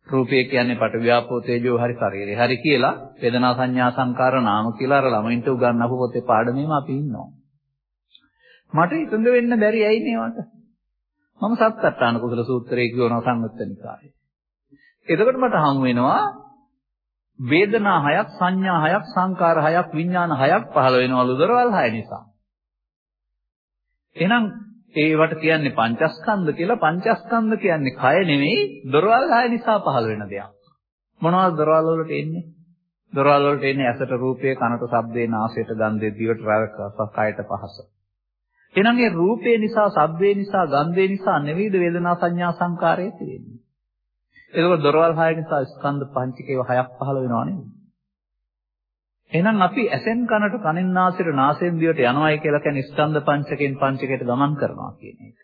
රූපය කියන්නේ පට ව්‍යාපෝ තේජෝ හරි ශරීරය හරි කියලා වේදනා සංඥා සංකාර නාම කියලා අර ළමයින්ට උගන්වපු පොතේ පාඩමේම අපි ඉන්නවා. මට එකඟ වෙන්න බැරි ඇයි මේවට? මම සත්‍යත්තාන කුසල සූත්‍රයේ කියනවා සංයුත්තනිකායේ. එතකොට මට හමු වෙනවා වේදනා හයක් සංඥා හයක් සංකාර හයක් විඥාන හයක් පහළ වෙනවලු දරවල් හය නිසා. එහෙනම් ඒවට කියන්නේ පංචස්කන්ධ කියලා පංචස්කන්ධ කියන්නේ කය නෙමෙයි දරවල් හය නිසා පහළ වෙන දෙයක්. මොනවද දරවල් වලට එන්නේ? දරවල් වලට එන්නේ ඇසට රූපය, කනට ශබ්දේ, නාසයට ගන්ධය, දිවට රස, කයට පහස. එහෙනම් මේ රූපේ නිසා, ශබ්දේ නිසා, ගන්ධේ නිසා නෙවෙයිද වේදනා සංඥා සංකාරය තියෙන්නේ. එතකොට දොරවල් හය නිසා ස්කන්ධ පංචකේව හයක් පහළ වෙනවා නේද? එහෙනම් අපි ඇසෙන් කනට කනෙන් නාසයට නාසයෙන් දිවට යනවායි කියලා කියන්නේ ස්කන්ධ පංචකයෙන් පංචකයට ගමන් කරනවා කියන එක.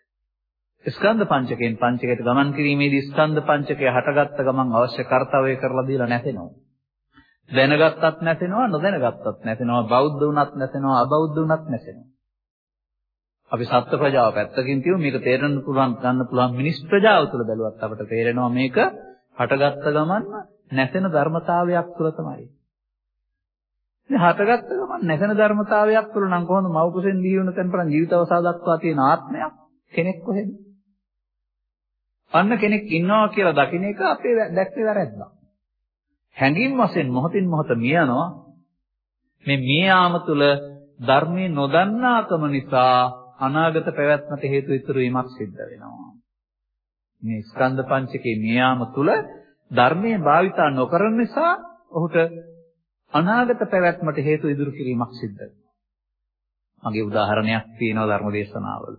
ස්කන්ධ පංචකයෙන් පංචකයට ගමන් කිරීමේදී ස්කන්ධ පංචකය හටගත්ත ගමන් අවශ්‍ය කාර්යය කරලා දීලා නැතෙනවා. දැනගත්තත් නැතෙනවා නොදැනගත්තත් නැතෙනවා බෞද්ධ වුණත් නැතෙනවා අබෞද්ධ වුණත් නැතෙනවා. අපි සත්ත්ව ප්‍රජාව පැත්තකින් තියමු මේක තේරෙන්න පුළුවන් ගන්න පුළුවන් මිනිස් ප්‍රජාව තුළ බැලුවත් අපට තේරෙනවා මේක හටගත්ත ගමන් නැසෙන ධර්මතාවයක් තුළ තමයි. ඉතින් හටගත්ත ගමන් නැසෙන ධර්මතාවයක් තුළ නම් කොහොමද මව කුසෙන් දී වුණ තැන් පරන් ජීවිත අවසා දක්වා තියෙන ආත්මයක් කෙනෙක් කොහෙද? අන්න කෙනෙක් ඉන්නවා කියලා දකින්න එක අපේ දැක්කේ වැරද්දක්. හැඟීම් වශයෙන් මොහොතින් මොහොත මියනවා මේ මියාම තුළ ධර්මයේ නොදන්නාකම නිසා අනාගත පැවැත්මට හේතු ඉතුරු වීමක් සිද්ධ වෙනවා. මේ ස්කන්ධ පංචකේ නියාම තුල ධර්මයේ භාවිතා නොකරන නිසා ඔහුට අනාගත පැවැත්මට හේතු ඉදිරි කිරීමක් සිද්ධ වෙනවා. මගේ උදාහරණයක් තියෙනවා ධර්මදේශනාවල.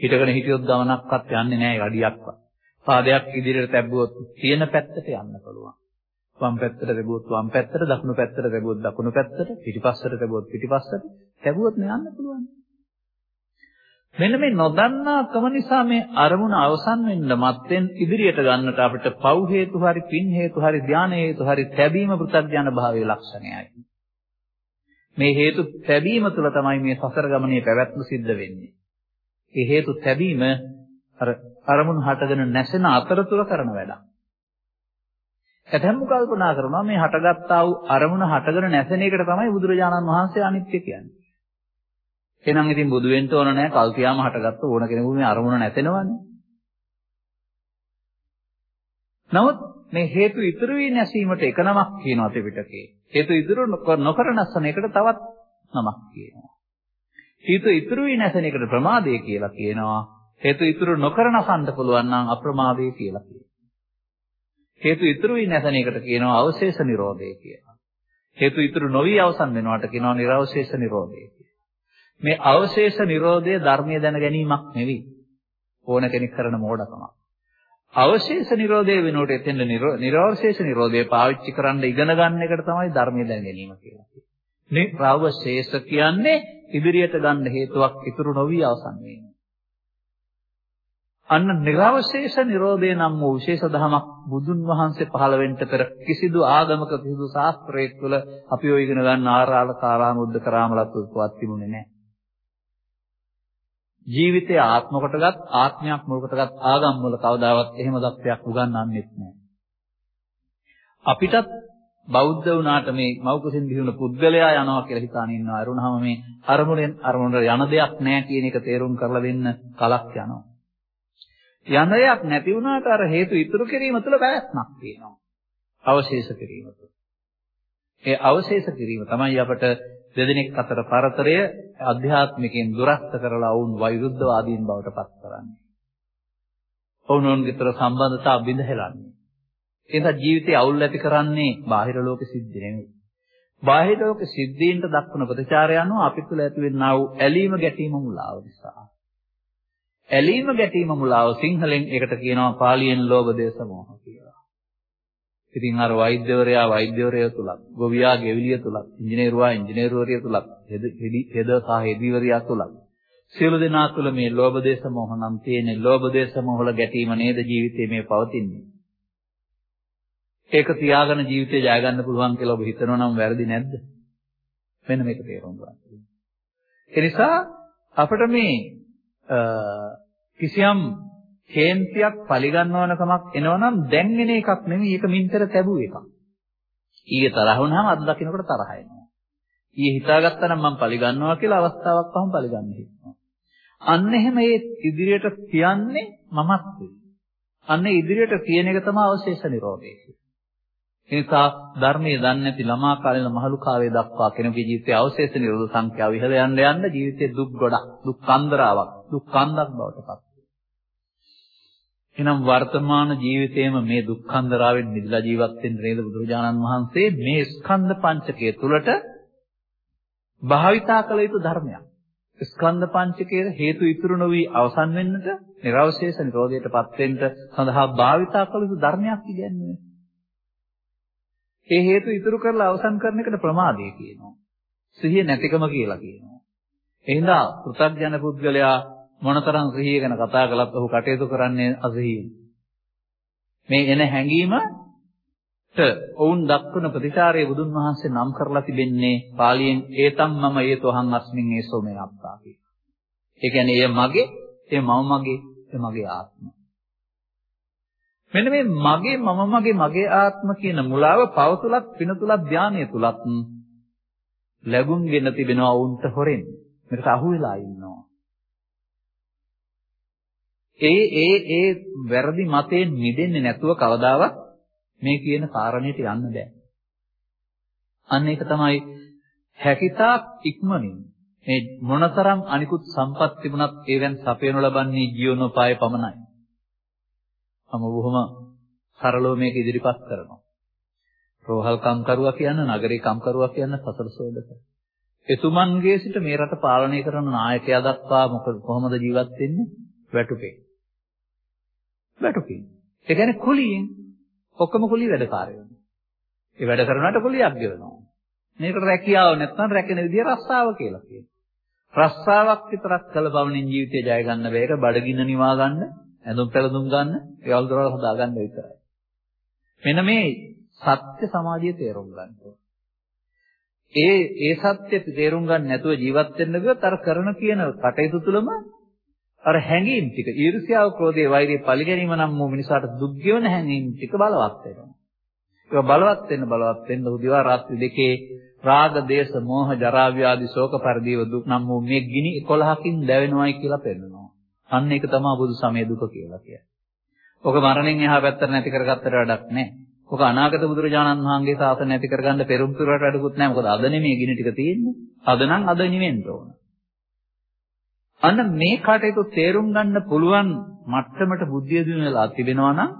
හිටගෙන හිටියොත් ගමනක්වත් යන්නේ නැහැ අඩියක්වත්. පාදයක් ඉදිරියට තැබුවොත් තියෙන පැත්තට යන්න පුළුවන්. වම් පැත්තට තැබුවොත් වම් පැත්තට, දකුණු පැත්තට තැබුවොත් දකුණු පැත්තට, පිටිපස්සට තැබුවොත් පිටිපස්සට, තැබුවොත් යන්න පුළුවන්. මෙන්න මේ නොදන්නාකම නිසා මේ අරමුණ අවසන් වෙන්න මත්තෙන් ඉදිරියට ගන්නට අපිට පව් හේතු හරි පින් හේතු හරි ධාන හේතු හරි තැබීම පෘථග්ජන භාවයේ ලක්ෂණයයි. මේ හේතු තැබීම තුළ තමයි මේ සසර ගමනේ පැවැත්ම සිද්ධ වෙන්නේ. ඒ හේතු තැබීම අර අරමුණු හටගෙන නැසෙන අතරතුර කරන වැඩක්. ඇතැම්මු කල්පනා කරනවා මේ හටගත්තා වූ අරමුණ හටගෙන නැසෙන එකට තමයි බුදුරජාණන් වහන්සේ අනිත්‍ය කියන්නේ. එහෙනම් ඉතින් බුදු වෙන්න ඕන නැහැ කල්තියාම හටගත්ත ඕන කෙනෙකුට මේ අරමුණ නැතෙනවනේ. නමුත් මේ හේතු ඉතුරු වී නැසීමට එක නමක් කියනවා ත්‍රිපිටකේ. හේතු ඉතුරු නොකර නැසන එකට තවත් නමක් කියනවා. හේතු ඉතුරු වී නැසෙන එකට ප්‍රමාදය කියලා කියනවා. හේතු ඉතුරු නොකර නැසන්න පුළුවන් නම් අප්‍රමාදය කියලා කියනවා. හේතු ඉතුරු වී නැසෙන එකට කියනවා අවශේෂ නිරෝධය කියලා. හේතු ඉතුරු නොවි අවසන් වෙනවට කියනවා නිර්වශේෂ නිරෝධය කියලා. මේ අවශේෂ නිරෝධය ධර්මයේ දැන ගැනීමක් නෙවෙයි. ඕන කෙනෙක් කරන මෝඩකමක්. අවශේෂ නිරෝධය වෙනුවට එතෙන්ද නිර්වශේෂ නිරෝධය පාවිච්චි කරන්න ඉගෙන ගන්න එකට තමයි ධර්මයේ දැන ගැනීම කියලා කියන්නේ. මේ ප්‍රවශේෂ කියන්නේ ඉදිරියට ගන්න හේතුවක් ඉතුරු නොවි අවසන් වීම. අන්න නිර්වශේෂ නිරෝධය නම් වූ විශේෂ ධමයක් බුදුන් වහන්සේ පහළ වෙන්න පෙර කිසිදු ආගමක කිසිදු ශාස්ත්‍රයක් තුළ අපි ඔය ඉගෙන ගන්න ආරාලකාරාම උද්දකරාමලත් උත්පත් තිබුණේ නැහැ. ජීවිතය ආත්ම කොටගත් ආත්මයක් මුල් කොටගත් ආගම් වල කවදාවත් එහෙම தත්වයක් උගන්වන්නෙත් නැහැ. අපිටත් බෞද්ධ වුණාට මේ මෞකසින් දිනුන පුද්ගලයා යනවා කියලා හිතාන ඉන්නවා. අරුණාම මේ අරමුණෙන් අරමුණට යන දෙයක් නැහැ කියන එක තේරුම් කරලා දෙන්න කලක් යනවා. යන දෙයක් නැති වුණාට අර හේතු ඉතුරු කිරීම තුළ පැවැත්මක් තියෙනවා. අවශේෂ කිරීම තුළ. ඒ අවශේෂ කිරීම තමයි අපට දෙදෙනෙක් අතර පරතරය අධ්‍යාත්මිකයෙන් දුරස්ත කරලා වුන් වෛරුද්ධවාදීන් බවට පත් කරන්නේ. ඔවුන්ගේ තර සම්බන්ධතා බිඳ හෙලන්නේ. එතන ජීවිතේ අවුල් ඇති කරන්නේ බාහිර ලෝක සිද්ධි නෙමෙයි. බාහිර ලෝක සිද්ධීන්ට දක්වන ප්‍රතිචාරය අනුව අපි තුළ ඇති වෙනා වූ ඇලීම ගැටීම මුලාව නිසා. ඇලීම ගැටීම මුලාව සිංහලෙන් ඒකට කියනවා පාලියෙන් ලෝභ දේශ මොහ කියලා. ඉතින් අර වෛද්‍යවරයා වෛද්‍යවරය තුලක්, ගොවියා ගෙවිලිය තුලක්, ඉංජිනේරුවා ඉංජිනේරුවරිය තුලක්, හෙද හෙද සහ හෙදිවරියා තුලක්. සියලු දෙනා තුල මේ ලෝභ දේශ මොහ නම් තියෙන ලෝභ දේශ මොහල ගැටීම නේද ජීවිතේ මේ පවතින්නේ. ඒක තියාගෙන ජීවිතේ ජය ගන්න පුළුවන් කියලා ඔබ හිතනවා නම් වැරදි නැද්ද? මෙන්න මේක තේරුම් ගන්න. ඒ නිසා අපිට මේ කිසියම් කේන්තියක් පරිගන්නවන කමක් එනවනම් දැන් එන එකක් නෙමෙයි ඒක මින්තර තැබුව එකක්. ඊයේ තරහ වුණාම අද දකින්නකොට තරහ එනවා. ඊයේ හිතාගත්තා නම් මම පරිගන්නවා කියලා අවස්ථාවක් පහම පරිගන්න හිතනවා. අන්න එහෙම ඒ ඉදිරියට කියන්නේ මමත් අන්න ඉදිරියට කියන එක තමයි අවශේෂ නිරෝධය. ඒ නිසා ධර්මයේ දන්නේ නැති ළමා කාලේ මහලු කාලේ දක්වා කෙනෙකුගේ ජීවිතයේ අවශේෂ නිරෝධ සංඛ්‍යාව ඉහළ යන්න යන්න ජීවිතේ දුක් ගොඩක් දුක් කන්දරාවක් දුක් කන්දක් බවට පත් එහෙනම් වර්තමාන ජීවිතේම මේ දුක්ඛන්දරාවෙන් මිදලා ජීවත් වෙන්න නේද බුදුරජාණන් වහන්සේ මේ ස්කන්ධ පංචකය තුළට භාවිතා කළ යුතු ධර්මයක්. ස්කන්ධ පංචකයේ හේතු ඉතුරු නොවි අවසන් වෙන්නට, නිර්වශේෂ නිරෝධයටපත් වෙන්න සඳහා භාවිතා කළ යුතු ධර්මයක් කියන්නේ. ඒ හේතු ඉතුරු කරලා අවසන් කරන එකට ප්‍රමාදය කියනවා. සිහිය නැතිකම කියලා කියනවා. එහෙනම් පෘථග්ජන පුද්ගලයා මොනතරම් සිහිය ගැන කතා කළත් ඔහු කටයුතු කරන්නේ අසිහියෙන්. මේ එන හැඟීමට ඔවුන් දක්වන ප්‍රතිචාරය බුදුන් වහන්සේ නම් කරලා තිබෙන්නේ පාලියෙන් ඒතම් මම ඒතෝහං අස්මින් ඒසෝ මේ අප්පා කියලා. ඒ කියන්නේ එය මගේ, එය මම මගේ, එය මගේ ආත්මය. මෙන්න මේ මගේ මම මගේ මගේ ආත්ම කියන මුලාව පව තුලත් පින තුලත් ධානය තුලත් ලැබුම්ගෙන තිබෙනවා වුන්ට හොරෙන්. මේකට අහු වෙලා ඉන්නවා. ඒ ඒ ඒ වැරදි මතයෙන් මිදෙන්නේ නැතුව කවදාවත් මේ කියන කාරණේට යන්න බෑ. අන්න ඒක තමයි හැකිතාක් ඉක්මනින් මේ මොනතරම් අනිකුත් සම්පත් තිබුණත් ඒවෙන් සපයනු ලබන්නේ ජීවනෝපාය පමණයි. මම බොහොම සරලව මේක ඉදිරිපත් කරනවා. රෝහල් කම්කරුවා කියන නගරේ කම්කරුවා කියන සතර සෝදක. එතුමන්ගේ සිට මේ රට පාලනය කරන නායකයා දක්වා මොකද කොහොමද ජීවත් වෙන්නේ? වැටුපේ. වැටුපින්. ඒ කියන්නේ කුලියෙන් ඔක්කොම කුලිය වැඩකාරයෝ. ඒ වැඩ කරනකොට කුලියක් ගෙවනවා. මේකට රැකියාව නැත්නම් රැකෙන විදිය රස්සාව කියලා කියනවා. රස්සාවක් විතරක් කළ බවනින් ජීවිතය ජය ගන්න බෑ. ඒක බඩගින්න නිවා ගන්න, ඇඳුම් පැළඳුම් ගන්න, ඒවල් දොරවල් හදා ගන්න විතරයි. මෙන්න මේ සත්‍ය සමාජයේ තේරුම් ගන්න ඒ ඒ සත්‍ය තේරුම් ගන්න නැතුව ජීවත් වෙන්න ගියොත් අර කරන කියන කටයුතු තුළම අර හැඟීම් ටික ඊර්ෂ්‍යාව, ක්‍රෝධය, වෛරය, පරිගැනීම නම් වූ මිනිසාට දුක් ගෙවන හැඟීම් ටික බලවත් වෙනවා. ඒක බලවත් වෙන්න බලවත් වෙන්න උදිවා රාත්‍රී දෙකේ රාග, දේශ, මෝහ, ජරා, ව්‍යාධි, ශෝක, පරිදේව දුක් නම් වූ මේ ගිනි 11කින් දැවෙනවයි කියලා පෙන්නනවා. අන්න ඒක තමයි බුදු සමය දුක කියලා කියන්නේ. ඔක මරණයෙන් එහා පැත්තට නැති කරගත්තට වැඩක් නැහැ. ඔක අනාගත බුදුරජාණන් වහන්සේ සාසන නැති කරගන්න පෙරම් පුරවට වැඩකුත් නැහැ. මොකද අද නෙමෙයි ගිනි ටික තියෙන්නේ. අද නම් අද නිවෙන්න ඕන. අන්න මේ කටයුතු තේරුම් ගන්න පුළුවන් මට්ටමට බුද්ධිය දිනු වෙලා තිබෙනවා නම්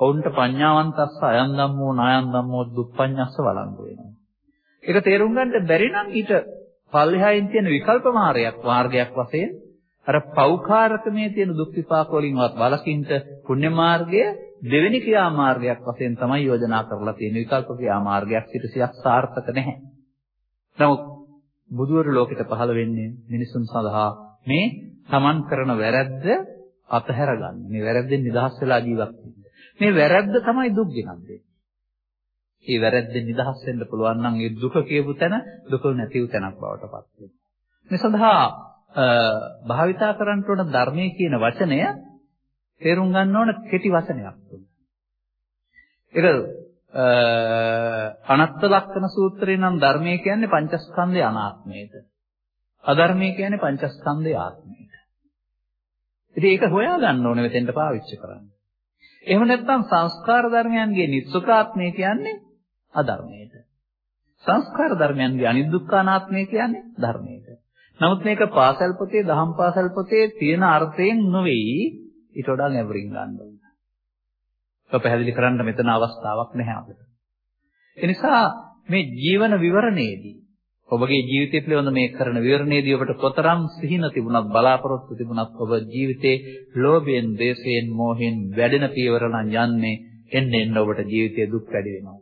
ඔවුන්ට පඤ්ඤාවන්තස්ස අයන් ධම්මෝ නායන් ධම්මෝ දුප්පඤ්ඤස්ස වළංගු වෙනවා. ඒක තේරුම් ගන්න බැරි නම් ඊට පල්ලෙහායින් තියෙන විකල්ප මාර්ගයක් මාර්ගයක් වශයෙන් අර පෞකාරකමේ තියෙන දුක් විපාක වලින්වත් වලකින්ට පුණ්‍ය මාර්ගය දෙවෙනි ක්‍රියා මාර්ගයක් වශයෙන් තමයි යෝජනා කරලා තියෙන විකල්ප ක්‍රියා මාර්ගයක් සිටසියක් සාර්ථක නැහැ. නමුත් බුදුවරු ලෝකෙට පහළ වෙන්නේ මිනිසුන් සඳහා මේ තමන් කරන වැරැද්ද අතහැර ගන්න. මේ වැරැද්දෙන් නිදහස් වෙලා ජීවත් වෙන්න. මේ වැරැද්ද තමයි දුක් ගෙනන්නේ. මේ වැරැද්දෙන් නිදහස් වෙන්න පුළුවන් නම් ඒ දුක කියපු තැන දුක නැති වූ තැනක් බවට පත් වෙනවා. මේ සඳහා භාවිතා කරන්න ඕන ධර්මයේ කියන වචනය තේරුම් ගන්න ඕන කෙටි වචනයක් තුන. ඒක අනත්ත ලක්ෂණ සූත්‍රේ නම් ධර්මයේ කියන්නේ පංචස්කන්ධය අනාත්මයට. අධර්මයේ කියන්නේ පංචස්කන්ධය ආත්මයට. ඉතින් ඒක හොයා ගන්න ඕනේ මෙතෙන්ට පාවිච්චි කරන්න. එහෙම නැත්නම් සංස්කාර ධර්මයන්ගේ නිස්සකාත්මය කියන්නේ අධර්මයට. සංස්කාර ධර්මයන්ගේ අනිදුක්ඛානාත්මය කියන්නේ ධර්මයට. නමුත් මේක පාසල් පොතේ දහම් පාසල් පොතේ තියෙන අර්ථයෙන් නෙවෙයි ඊට වඩා ගැඹුරින් ගන්න ඕනේ. ඒක පැහැදිලි කරන්න මෙතන අවස්ථාවක් නැහැ අපිට. ඒ නිසා මේ ජීවන විවරණයේදී ඔබගේ ජීවිතය පිළිබඳ මේ කරන විවරණයේදී ඔබට කොතරම් සිහින තිබුණත් බලාපොරොත්තු තිබුණත් ඔබ ජීවිතේ ලෝභයෙන්, දේශයෙන්, මෝහයෙන් වැඩෙන පියවර නම් යන්නේ එන්න එන්න ඔබට ජීවිතයේ දුක් වැඩි වෙනවා.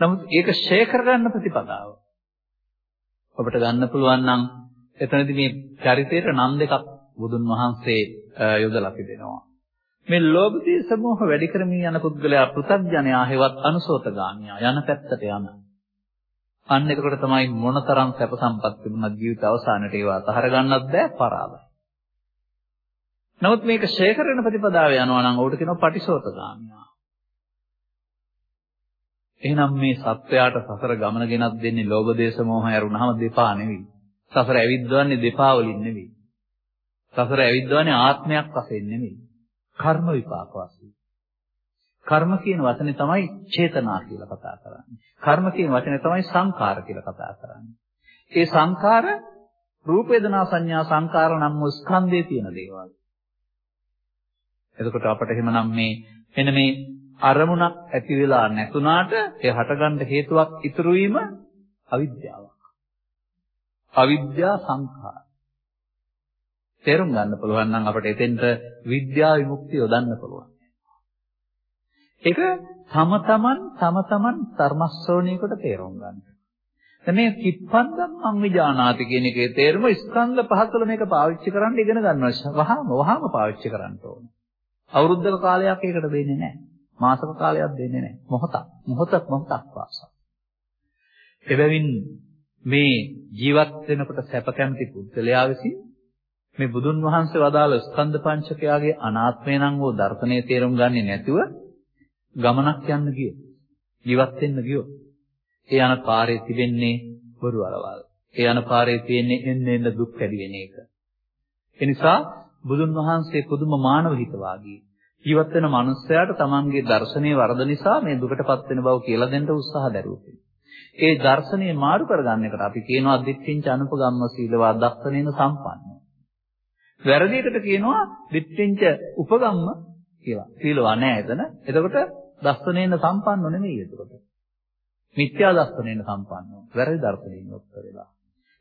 නමුත් ඒක ෂෙයා කරගන්න ප්‍රතිපදාව. ඔබට ගන්න පුළුවන් නම් එතනදී මේ චරිතයට නම් දෙකක් බුදුන් වහන්සේ යොදලා තිබෙනවා. මේ ලෝභ දේශ මොහ වැඩි කරමින් යන පුද්ගලයා පෘථග්ජනයා හේවත් අනුසෝතගාමියා යන පැත්තට යන. අන්න එතකොට තමයි මොනතරම් සැප සම්පත් තිබුණත් ජීවිත අවසානයේ ඒවා අතහර ගන්නත් බෑ පරාදයි. නමුත් මේක ෂේ කරන ප්‍රතිපදාවේ යනවා නම් උඩට කියනවා පටිසෝතගාමියා. එහෙනම් මේ සත්වයාට සසර ගමන ගෙනත් දෙන්නේ ලෝභ දේශ මොහ ඇරුණාම දෙපා නෙවෙයි. සසර ඇවිද්දවන්නේ දෙපා වලින් නෙවෙයි. සසර ඇවිද්දවන්නේ ආත්මයක් වශයෙන් නෙවෙයි. කර්ම විපාක වශයෙන්. කර්ම කියන වචනේ තමයි චේතනා කියලා කතා කරන්නේ. කර්ම කියන වචනේ තමයි සංකාර කියලා කතා කරන්නේ. ඒ සංකාර රූප වේදනා සංඥා සංකාර නම් වූ ස්කන්ධයේ තියෙන දේවල්. එතකොට අපට එහෙමනම් මේ එන මේ අරමුණක් ඇති වෙලා නැතුණාට ඒ හටගන්න හේතුවක් ඉතුරු වීම අවිද්‍යාවක්. අවිද්‍යා සංඛාර. තේරුම් ගන්න පුළුවන් නම් අපිට එතෙන්ට විද්‍යා විමුක්තිය යොදන්න පුළුවන්. ඒක තම තමන් තම තමන් ධර්මශ්‍රවණයකට තේරුම් ගන්න. දැන් මේ කිප්පන්දම් මං විජානාති කියන එකේ තේරුම ස්කන්ධ පහ තුළ මේක පාවිච්චි කරන්න ඉගෙන ගන්නවා. වහාම වහාම පාවිච්චි කරන්න ඕනේ. අවුරුද්දක කාලයක් ඒකට දෙන්නේ නැහැ. මාසක කාලයක් දෙන්නේ නැහැ. මොහොතක්. මොහොතක් මොහොතක් වාසය. එබැවින් මේ ජීවත් වෙනකොට සැප කැමති පුද්ගලයා විසින් මේ බුදුන් වහන්සේ වදාළ ස්කන්ධ පංචකයාගේ අනාත්මය නම් වූ දර්ශනය තේරුම් ගන්නේ නැතුව ගමනක් යන්න ගියොත් ජීවත් වෙන්න ගියොත් ඒ යන පාරේ තිබෙන්නේ බොරු වලවල්. ඒ යන පාරේ තියෙන්නේ එන්න එන්න දුක් වැඩි වෙන එක. ඒ නිසා බුදුන් වහන්සේ පුදුම මානව හිතවාදී ජීවත් වෙන මනුස්සයාට තමන්ගේ දර්ශනීය වරද නිසා මේ දුකටපත් වෙන බව කියලා දෙන්න උත්සාහ දරුවෝ. ඒ දර්ශනීය මාරු කරගන්න එකට අපි කියනවා දිට්ඨිංච අනුපගම්ම සීලවා දස්සනේන සම්පන්න. වැරදියකට කියනවා දිට්ඨිංච උපගම්ම කියලා. සීලවා නෑ එතන. එතකොට දස්සනේන සම්පන්නව නෙමෙයි එතකොට. මිත්‍යා දස්සනේන සම්පන්නව. වැරදි දර්ශනයෙන් උත්තර වෙලා.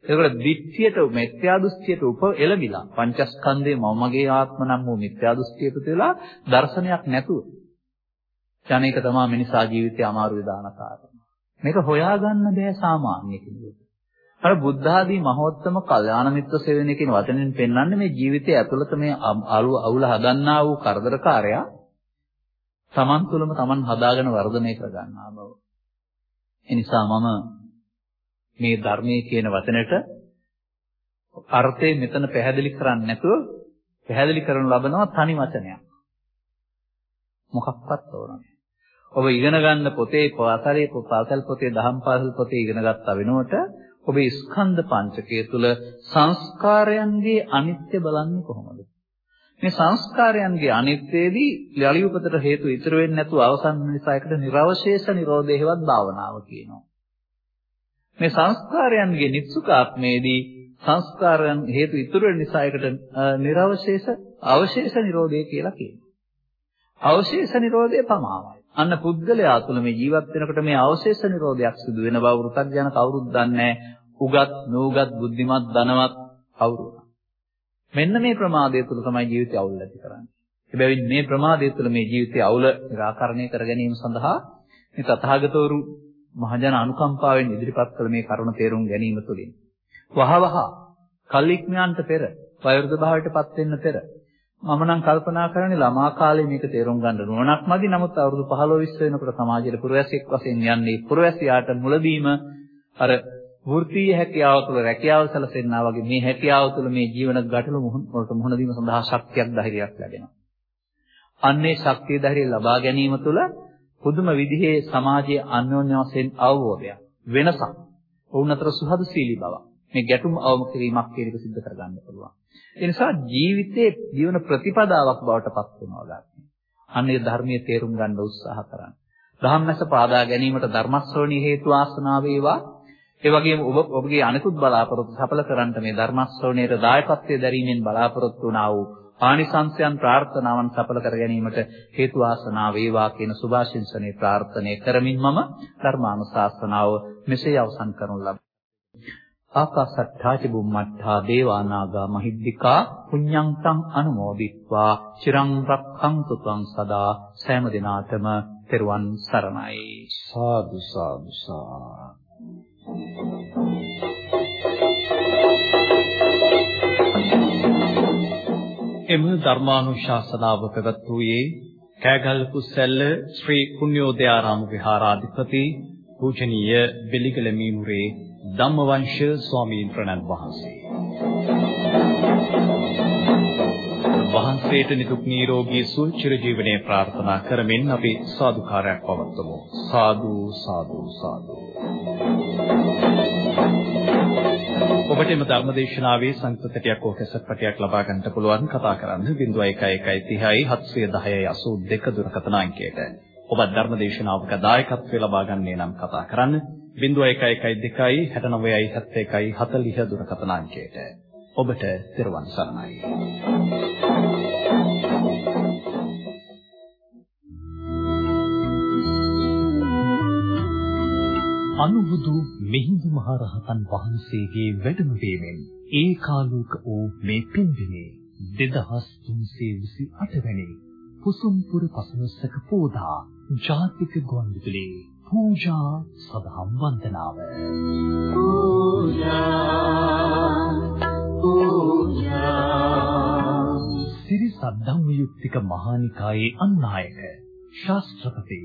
ඒකට දිට්ඨියට මිත්‍යා දෘෂ්ටියට උප එළඹිලා පංචස්කන්ධේ මම මගේ ආත්ම නම් වූ මිත්‍යා දෘෂ්ටියක තියලා දර්ශනයක් නැතුව යන එක තමයි මිනිසා ජීවිතේ අමාරු විදාන කාරණා. මේක හොයාගන්න බෑ සාමාන්‍ය කෙනෙකුට. අර බුද්ධ ආදී මහෝත්තම කල්යාණ මිත්‍ර සේවනයේ කියන වචනෙන් පෙන්වන්නේ මේ ජීවිතයේ ඇතුළත මේ අවුල හදන්නා වූ කරදරකාරයා Taman තුලම Taman හදාගෙන වර්ධනය කර ගන්නා බව. ඒ නිසා මම මේ ධර්මයේ කියන වචනෙට අර්ථය මෙතන පැහැදිලි කරන්නේ නැතුව පැහැදිලි කරනු ලබනවා තනි වචනයක්. මොකක්වත් ඕනෑ. ඔබ ඉගෙන ගන්න පොතේ පාසලේ පාසල් පොතේ දහම් පාසල් පොතේ ඉගෙන ගත්තා වෙනුවට ඔබේ ස්කන්ධ පංචකය තුල සංස්කාරයන්ගේ අනිත්‍ය බලන්නේ කොහොමද? මේ සංස්කාරයන්ගේ අනිත්‍යයේදී යලි උපතට හේතු ඉතුරු වෙන්නේ නැතුව අවසන් නිසා එකට නිර්වශේෂ නිරෝධේවත් භාවනාව කියනවා. මේ සංස්කාරයන්ගේ නිත්සුකාත්මයේදී සංස්කාරයන් හේතු ඉතුරු වෙන නිසා එකට නිර්වශේෂ අවශේෂ නිරෝධය කියලා කියනවා. අවශේෂ නිරෝධය පමාවයි. අන්න පුද්ගලයා තුළ මේ ජීවත් වෙනකොට මේ අවශේෂ නිරෝධයක් සිදු වෙන බව වෘතඥ කවුරුත් දන්නේ උගත් නූගත් බුද්ධිමත් ධනවත් කවුරුත්. මෙන්න මේ ප්‍රමාදය තුළ තමයි ජීවිතය අවුල් ඇති කරන්නේ. එබැවින් මේ ප්‍රමාදය තුළ මේ ජීවිතයේ අවුල निराකරණය කර ගැනීම සඳහා මේ තථාගතවරු මහජන අනුකම්පාවෙන් ඉදිරිපත් කළ මේ කරුණ තේරුම් ගැනීම තුළින් වහවහ කල්ලික්ඥාන්ට පෙර වයෝවෘද්ධ භාවයටපත් වෙන්න පෙර මම නම් කල්පනා කරන්නේ ළමා කාලේ මේක තේරුම් ගන්න නුවණක් මදි. නමුත් අවුරුදු 15 20 වෙනකොට සමාජයේ පුරවැසියෙක් වශයෙන් යන්නේ පුරවැසියාට මුලදීම අර වෘත්තීය හැකියාව තුළ රැකියාව සැලසෙන්නා වගේ මේ හැකියාව තුළ මේ ජීවන ගැටලු වලට මුහුණ දීම සඳහා ශක්තියක් ධෛර්යයක් ලැබෙනවා. අන්නේ ශක්තිය ධෛර්යය ලබා ගැනීම තුළ පුදුම විදිහේ සමාජයේ අන්‍යෝන්‍ය වශයෙන් අවබෝධයක් වෙනසක් වුණ අතර සුහදශීලී බවක් මේ ගැටුම් අවම කිරීමක් කියන එක सिद्ध කරගන්න පුළුවන්. ඒ නිසා ජීවිතයේ ජීවන ප්‍රතිපදාවක් බවට පත් වෙනවා ගන්න. අන්නේ ධර්මයේ තේරුම් ගන්න උත්සාහ කරන්න. ධම්මස පාදා ගැනීමට ධර්මස්වණී හේතු ආසනාව වේවා. ඒ වගේම ඔබ ඔබගේ අනිකුත් බලාපොරොත්තු සඵල කරන්නට මේ ධර්මස්වණීට දායකත්වයේ දැරීමෙන් බලාපොරොත්තු වුණා වූ ආනිසංසයන් ප්‍රාර්ථනාවන් සඵල කර ගැනීමට හේතු ආසනාව වේවා කියන සුභාශිංසනේ ප්‍රාර්ථනා කරමින් මම ධර්මානුශාසනාව මෙසේ අවසන් කරනු ලබනවා. ආකාසට්ඨාච බුම්මට්ඨා දේවානාගා මහිද්దికා පුඤ්ඤන්තං අනුමෝදිත්වා චිරං රක්ඛන්තු ත්වං සදා සෑම දිනාටම තෙරුවන් සරණයි සාදු සාදු සා එම ධර්මානුශාසනාව පැවැත්වුවේ කෑගල් කුසැල්ල ශ්‍රී පුණ්‍යෝදයාරාම විහාරාධිපති පූජනීය බෙලිගල මීමුරේ ධම්මවංශ ස්වාමීන් වහන්සේ. වහන්සේට නිදුක් නිරෝගී සුව චිරජීවනයේ ප්‍රාර්ථනා කරමින් අපි සාදුකාරයක් පවත්වමු. සාදු සාදු සාදු. ඔබට මේ ධර්මදේශනාවේ සංකෘතටයක් හෝ කැසට්පටයක් ලබා ගන්නට පුළුවන් කතා කරන්න 0111 30 710 82 දුරකථන අංකයට. ඔබ ධර්මදේශනාවක දායකත්වය ලබා ගන්නේ නම් කතා කරන්න 0112 69යි 71යි 40 දුරකථන අංකයට ඔබට දරුවන් සරණයි. අනුබුදු මිහිඳු මහරහතන් වහන්සේගේ වැඩම වීමෙන් ඒ කාලෝක වූ මේ පින්දිනේ 2328 වැනි පුසුම්පුර පසළොස්වක පෝදා ජාතික ගුවන්විදුලියේ පූජා සදහම් වන්දනාව. පූජා පූජා. සිරි සද්ධම්ම යුක්තික මහානිකායේ අන්නායක ශාස්ත්‍රපති